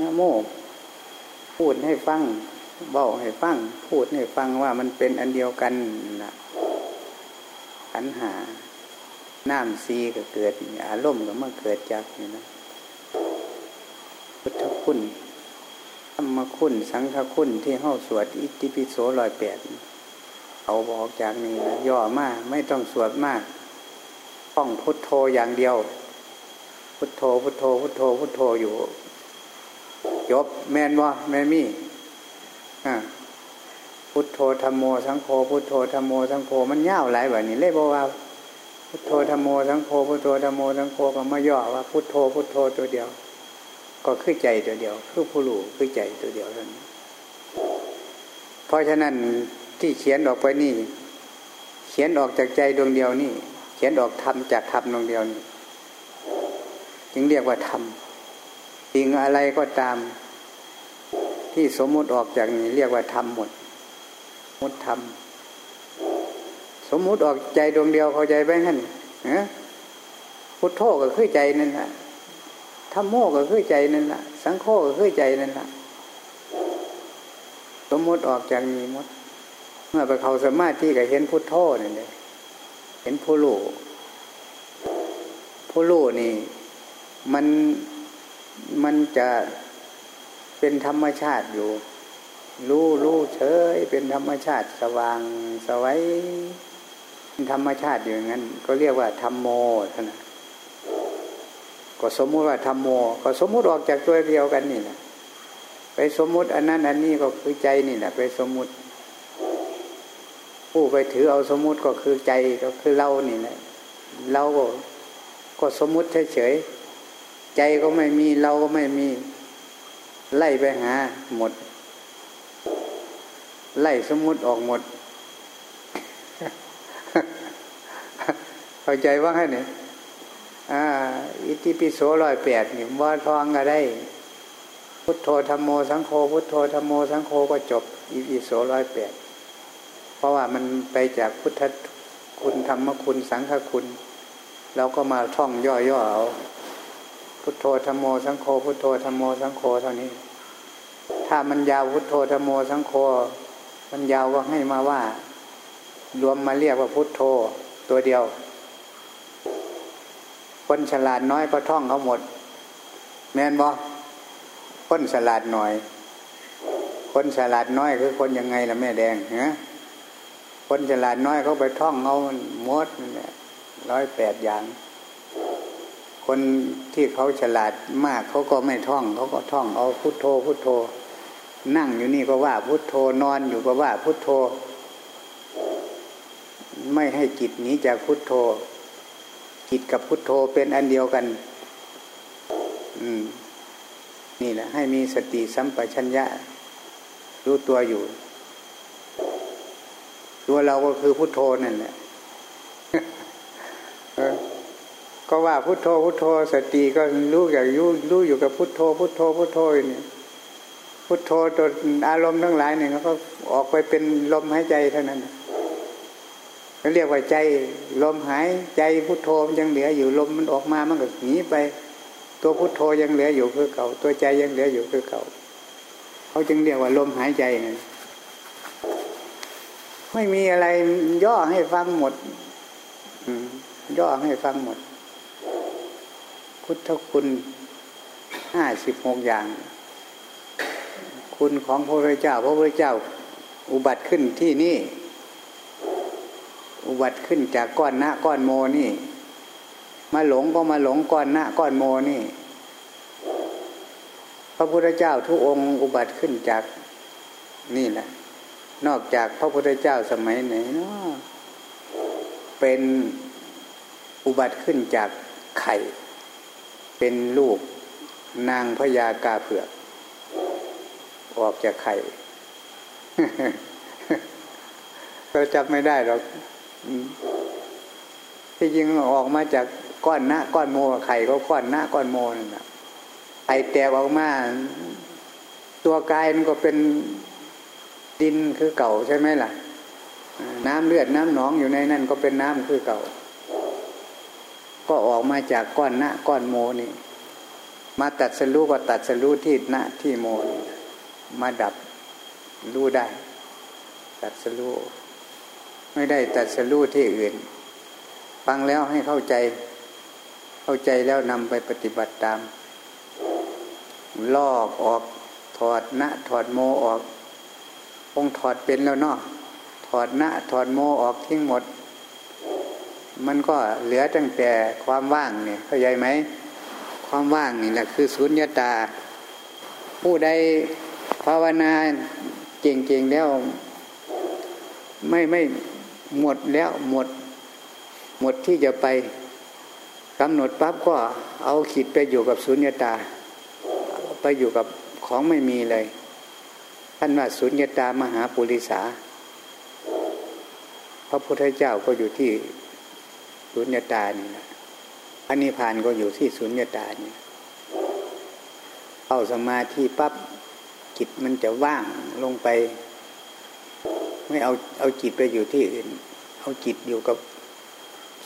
นะโม พูดให้ฟังเบาให้ฟัง พูดให้ฟังว่ามันเป็นอันเดียวกันนะขันหาน้ำซีก็เกิด อารมณ์ก็มาเกิดจากนี่นะพุทธคุณ รรมคุณสังฆคุณที่เข้าสวดอิติปิโสลอยแปดเอาบอกจากนี้นะย่อมากไม่ต้องสวดมากต้องพุทโธอย่างเดียว พุทโธพุทโธพุทโธพุทโธอยู่จบแมนว่าแมนมี่พุทโธธรรมโมสังโฆพุทโธธรรมโมสังโฆมันยาวหลายแบบนี้เลยบอกว่า พุทโธธรรมโมสังโฆพุทโธธรรมโมสังโฆก็มาย่อว่า พุทโธพุทโธตัวเดียว ก็คือใจตัวเดียว คือผู้รู้คือใจตัวเดียวเท่านั้นเพราะฉะนั้นที่เขียนออกไปนี่ เขียนออกจากใจดวงเดียวนี่ เขียนออกธรรมจากธรรมดวงเดียวนี่จึงเรียกว่าธรรมสิ่งอะไรก็ตาม ที่สมมุติออกจากนี้ เรียกว่าธรรมหมดมุดธรรมสมมุติออกใจดวงเดียวเข้าใจไปงั้นะพุทโธก็คือใจนั่นแหละ ธรรมโมก็คือใจนั่นละสังโฆก็คือใจนั่นละสมมติออกจากนี้มด เมื่อไปเขาสมาธิก็เห็นพุทโธนั่นเลยเห็นผู้รู้ผู้รู้นี่ มันมันจะเป็นธรรมชาติอยู่ รู้รู้เฉย เป็นธรรมชาติสว่างสวัยเป็นธรรมชาติอยู่างนั้น ก็เรียกว่าธรรมโมท่าน ก็สมมุติว่าธรรมโม ก็สมมุติออกจากตัวเดียวกันนี่แหละไปสมมุติอันนั้นอันนี้ก็คือใจนี่แหละไปสมมุติ ผู้ไปถือเอาสมมุติก็คือใจก็คือเรานี่แหละเราก็สมมุติเฉยๆใจก็ไม่มีเราก็ไม่มี ไล่ไปหาหมด ไล่สมมุติออกหมดเข้าใจว่าให้เนี่ย อิติปิโสร้อยแปดนี่ว่าทองก็ได้ พุทโธธรรมโมสังโฆพุทโธธรรมโมสังโฆก็จบ อิติปิโสร้อยแปดเพราะว่ามันไปจากพุทธคุณธรรมคุณสังฆคุณเราก็มาท่องย่อๆเอาพุทโธธรรมโมสังโฆพุทโธธรรมโมสังโฆเท่านี้ ถ้ามันยาวพุทโธธรรมโมสังโฆมันยาวก็ให้มาว่า รวมมาเรียกว่าพุทโธตัวเดียว คนฉลาดน้อยก็ท่องเขาหมด แม่นบอคนฉลาดหน่อย คนฉลาดน้อยคือคนยังไงล่ะแม่แดงฮะคนฉลาดน้อยเขาไปท่องเอาหมดร้อยแปดอย่าง คนที่เขาฉลาดมากเขาก็ไม่ท่อง เขาก็ท่องเอาพุทโธพุทโธ นั่งอยู่นี่ก็ว่าพุทโธนอนอยู่ก็ว่าพุทโธ ไม่ให้จิตหนีจากพุทโธ จิตกับพุทโธเป็นอันเดียวกัน อืม นี่แหละ ให้มีสติสัมปชัญญะ รู้ตัวอยู่ ตัวเราก็คือพุทโธนั่นแหละก็ว่าพุทโธพุทโธ สติก็รู้อย่างรู้รู้อยู่กับพุทโธ พุทโธพุทโธนี่พุทโธตัวอารมณ์ทั้งหลายเนี่ยเขาก็ออกไปเป็นลมหายใจเท่านั้นเขา เรียกว่าใจลมหายใจพุทโธมันยังเหลืออยู่ลมมันออกมามันก็หนีไป ตัวพุทโธยังเหลืออยู่คือเก่า ตัวใจยังเหลืออยู่คือเก่า เขาจึงเรียกว่าลมหายใจนี่ไม่มีอะไรย่อให้ฟังหมดย่อให้ฟังหมด พุทธคุณห้าสิบหกอย่าง คุณของพระพุทธเจ้า พระพุทธเจ้า อุบัติขึ้นที่นี่ อุบัติขึ้นจากก้อนหน้าก้อนโมนี่ มาหลงก็มาหลงก้อนหน้าก้อนโมนี่ พระพุทธเจ้าทุกองค์อุบัติขึ้นจากนี่แหละ นอกจากพระพุทธเจ้าสมัยไหนเนาะเป็นอุบัติขึ้นจากไข่ เป็นลูกนางพญากาเผือก ออกจากไข่เราจับไม่ได้หรอก ที่จริงออกมาจากก้อนหน้าก้อนโมไข่ก็ก้อนหน้าก้อนโมนั่นแหละไข่แตกออกมา ตัวกายมันก็เป็นดินคือเก่าใช่ไหมล่ะ น้ำเลือดน้ำหนองอยู่ในนั่นก็เป็นน้ำคือเก่า ก็ออกมาจากก้อนหน้าก้อนโมนี่ มาตัดสรู้ก็ตัดสรู้ที่หน้าที่โม มาดับรู้ได้ ตัดสรู้ ไม่ได้ตัดสรู้ที่อื่น ฟังแล้วให้เข้าใจ เข้าใจแล้วนำไปปฏิบัติตาม ลอกออกถอดหน้าถอดโมออกคงถอดเป็นแล้วเนาะถอดหน้าถอดโมออกทิ้งหมด มันก็เหลือตั้งแต่ความว่างเนี่ยเข้าใจไหมความว่างนี่แหละคือสุญญตา ผู้ใดภาวนาเก่งๆแล้ว ไม่ไม่ หมดแล้วหมด หมดที่จะไปกำหนดปั๊บก็เอาขีดไปอยู่กับสุญญตา ไปอยู่กับของไม่มีเลย ท่านว่าสุญญตามหาปุริสา พระพุทธเจ้าก็อยู่ที่สุญญตานี่นะอันนิพานก็อยู่ที่สุญญตานี่เข้าสมาธิปั๊บจิตมันจะว่างลงไป ไม่เอาเอาจิตไปอยู่ที่อื่น เอาจิตอยู่กับ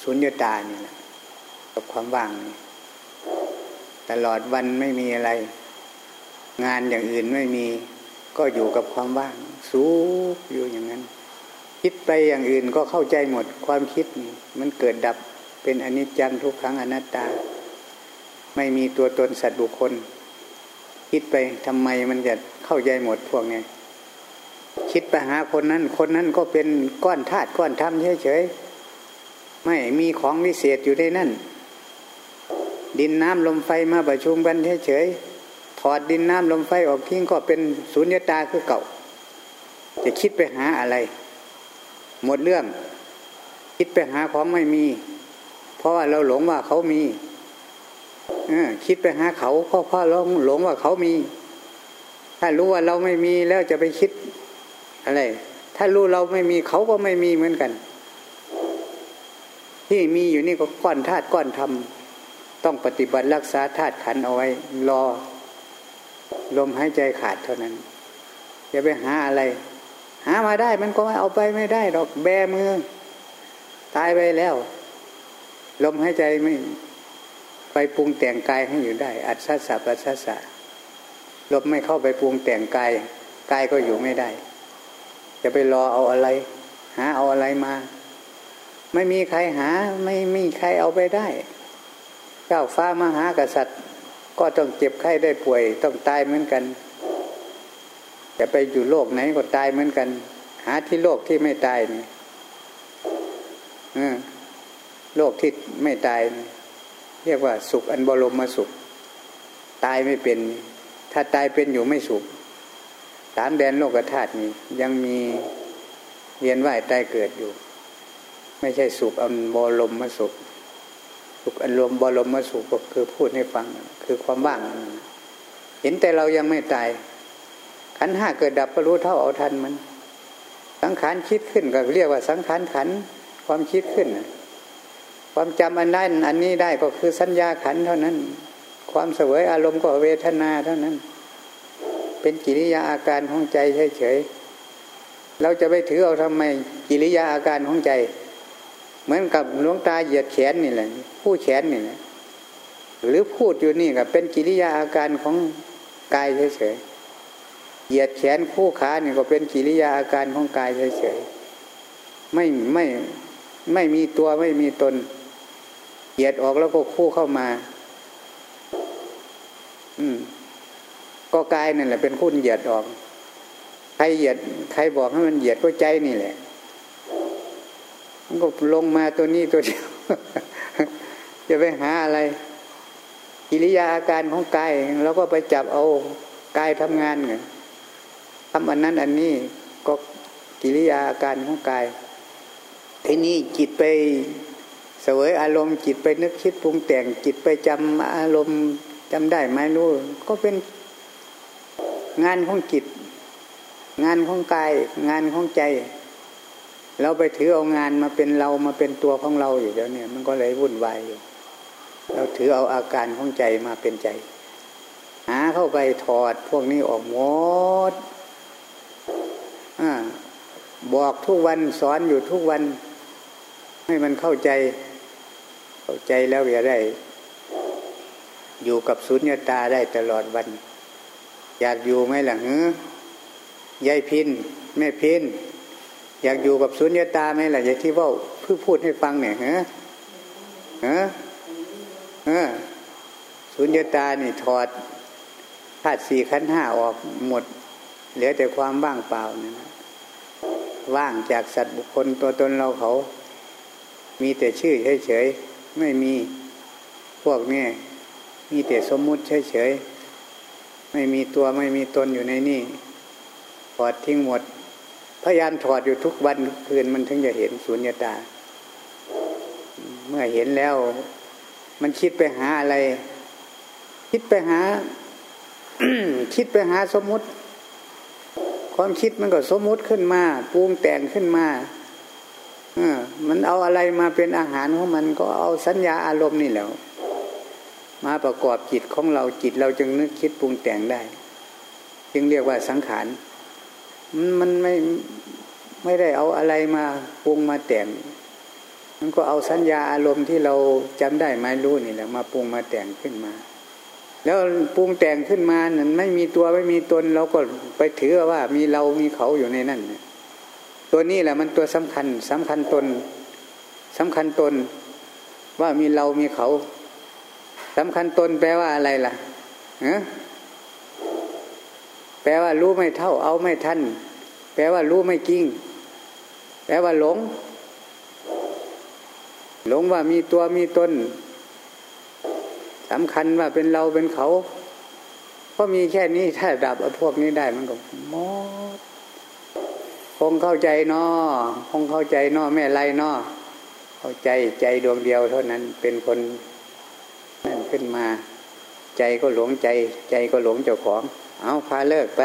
สุญญตาเนี่แหละกับความว่าง ตลอดวันไม่มีอะไร งานอย่างอื่นไม่มี ก็อยู่กับความว่าง สูบอยู่อย่างนั้น คิดไปอย่างอื่นก็เข้าใจหมดความคิดมันเกิดดับเป็นอนิจจังทุกครั้งอนัตตา ไม่มีตัวตนสัตว์บุคคล คิดไปทำไมมันจะเข้าใจหมดพวกนี้ คิดไปหาคนนั้น คนนั้นก็เป็นก้อนธาตุก้อนธรรมเฉยๆไม่มีของวิเศษอยู่ในนั่น ดินน้ำลมไฟมาประชุมกันเฉยๆถอดดินน้ำลมไฟออกทิ้งก็เป็นสุญญตาคือเก่า จะคิดไปหาอะไร หมดเรื่อง คิดไปหาของไม่มี เพราะว่าเราหลงว่าเขามีอคิดไปหาเขาเพราะเพราะเราหลงว่าเขามี ถ้ารู้ว่าเราไม่มีแล้วจะไปคิด อะไร ถ้ารู้เราไม่มีเขาก็ไม่มีเหมือนกัน ที่มีอยู่นี่ก็ก้อนธาตุก้อนธรรมต้องปฏิบัติรักษาธาตุขันเอาไว้ รอ ลมหายใจขาดเท่านั้นจะไปหาอะไร หามาได้มันก็เอาไปไม่ได้หรอกแบมือ ตายไปแล้ว ลมหายใจไม่ ไปปรุงแต่งกายให้อยู่ได้ อัศสะปัสสะลมไม่เข้าไปปรุงแต่งกายกายก็อยู่ไม่ได้ จะไปรอเอาอะไร หาเอาอะไรมา ไม่มีใครหา ไม่มีใครเอาไปได้ เจ้าฟ้ามหากษัตริย์ ก็ต้องเจ็บไข้ได้ป่วย ต้องตายเหมือนกัน จะไปอยู่โลกไหนก็ตายเหมือนกัน หาที่โลกที่ไม่ตายนี่โลกที่ไม่ตาย เรียกว่า สุขอันบรมมาสุข ตายไม่เป็น ถ้าตายเป็นอยู่ไม่สุข สามแดนโลกธาตุนี้ ยังมีเวียนว่ายตายเกิดอยู่ ไม่ใช่สุขอันบรมมาสุข สุขอันรวมบรมมาสุขก็คือพูดให้ฟัง คือความว่าง เห็นแต่เรายังไม่ตาย ขันห้าเกิดดับก็รู้เท่าเอาทันมัน สังขารคิดขึ้นก็เรียกว่าสังขารขันความคิดขึ้น ความจำอันนั้นอันนี้ได้ก็คือสัญญาขันเท่านั้น ความเสวยอารมณ์ก็เวทนาเท่านั้น เป็นกิริยาอาการของใจเฉยๆเราจะไปถือเอาทำไมกิริยาอาการของใจ เหมือนกับหลวงตาเหยียดแขนนี่แหละ ผู้แขนนี่แหละหรือพูดอยู่นี่กับเป็นกิริยาอาการของกายเฉยๆเหยียดแขนคู่ขานี่ก็เป็นกิริยาอาการของกายเฉยๆไม่ไม่ไม่มีตัวไม่มีตน เหยียดออกแล้วก็คู่เข้ามา อืม ก็กายนั่นแหละเป็นคู่เหยียดออกใครเหยียดใครบอกให้มันเหยียดก็ใจนี่แหละ มันก็ลงมาตัวนี้ตัวเดียวจะไปหาอะไร กิริยาอาการของกายแล้วก็ไปจับเอากายทำงานไงทำอันนั้นอันนี้ก็กิริยาอาการของกายทีนี้จิตไปเสวยอารมณ์จิตไปนึกคิดปรุงแต่งจิตไปจำอารมณ์จำได้ไหมรู้ก็เป็น งานของจิต งานของกาย งานของใจ เราไปถือเอางานมาเป็นเรามาเป็นตัวของเราอยู่เดี๋ยวนี้มันก็เลยวุ่นวายอยู่ เราถือเอาอาการของใจมาเป็นใจ หาเข้าไปถอดพวกนี้ออกหมดอบอกทุกวันสอนอยู่ทุกวัน ให้มันเข้าใจ เข้าใจแล้วอย่าได้ อยู่กับสุญญตาได้ตลอดวัน อยากอยู่ไหมล่ะหือยายพินแม่พินอยากอยู่กับสุญญตาไหมล่ะอย่างที่ว่าเพื่อพูดให้ฟังเนี่ยฮะฮะฮะสุญญตานี่ถอดธาตุสี่ขันห้าออกหมด เหลือแต่ความว่างเปล่านี่นะว่างจากสัตว์บุคคลตัวตนเราเขา มีแต่ชื่อเฉยไม่มีพวกนี้มีแต่สมมุติเฉยๆ ไม่มีตัวไม่มีตนอยู่ในนี่ถอดทิ้งหมด พยายามถอดอยู่ทุกวันทุกคืนมันถึงจะเห็นสุญญตา เมื่อเห็นแล้ว มันคิดไปหาอะไร คิดไปหา คิดไปหาสมมุติ ความคิดมันก็สมมุติขึ้นมาปรุงแต่งขึ้นมาอมันเอาอะไรมาเป็นอาหารของมันก็เอาสัญญาอารมณ์นี่แหละ มาประกอบจิตของเราจิตเราจึงนึกคิดปรุงแต่งได้ จึงเรียกว่าสังขารมันไม่ไม่ได้เอาอะไรมาปรุงมาแต่ง มันก็เอาสัญญาอารมณ์ที่เราจำได้ไม่รู้นี่แหละมาปรุงมาแต่งขึ้นมา แล้วปรุงแต่งขึ้นมานั้นไม่มีตัวไม่มีตนเราก็ไปถือว่ามีเรามีเขาอยู่ในนั่นตัวนี้แหละมันตัวสำคัญสำคัญตนสำคัญตนว่ามีเรามีเขา สำคัญตนแปลว่าอะไรล่ะฮะแปลว่ารู้ไม่เท่า เอาไม่ทัน แปลว่ารู้ไม่จริง แปลว่าหลง หลงว่ามีตัวมีตนสำคัญว่าเป็นเราเป็นเขา ก็มีแค่นี้ถ้าดับพวกนี้ได้มันก็มอคงเข้าใจนอคงเข้าใจนอแม่ไรนอเข้าใจใจดวงเดียวเท่านั้นเป็นคน ขึ้นมา ใจก็หลงใจ ใจก็หลงเจ้าของ เอาพาเลิกไป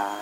ตา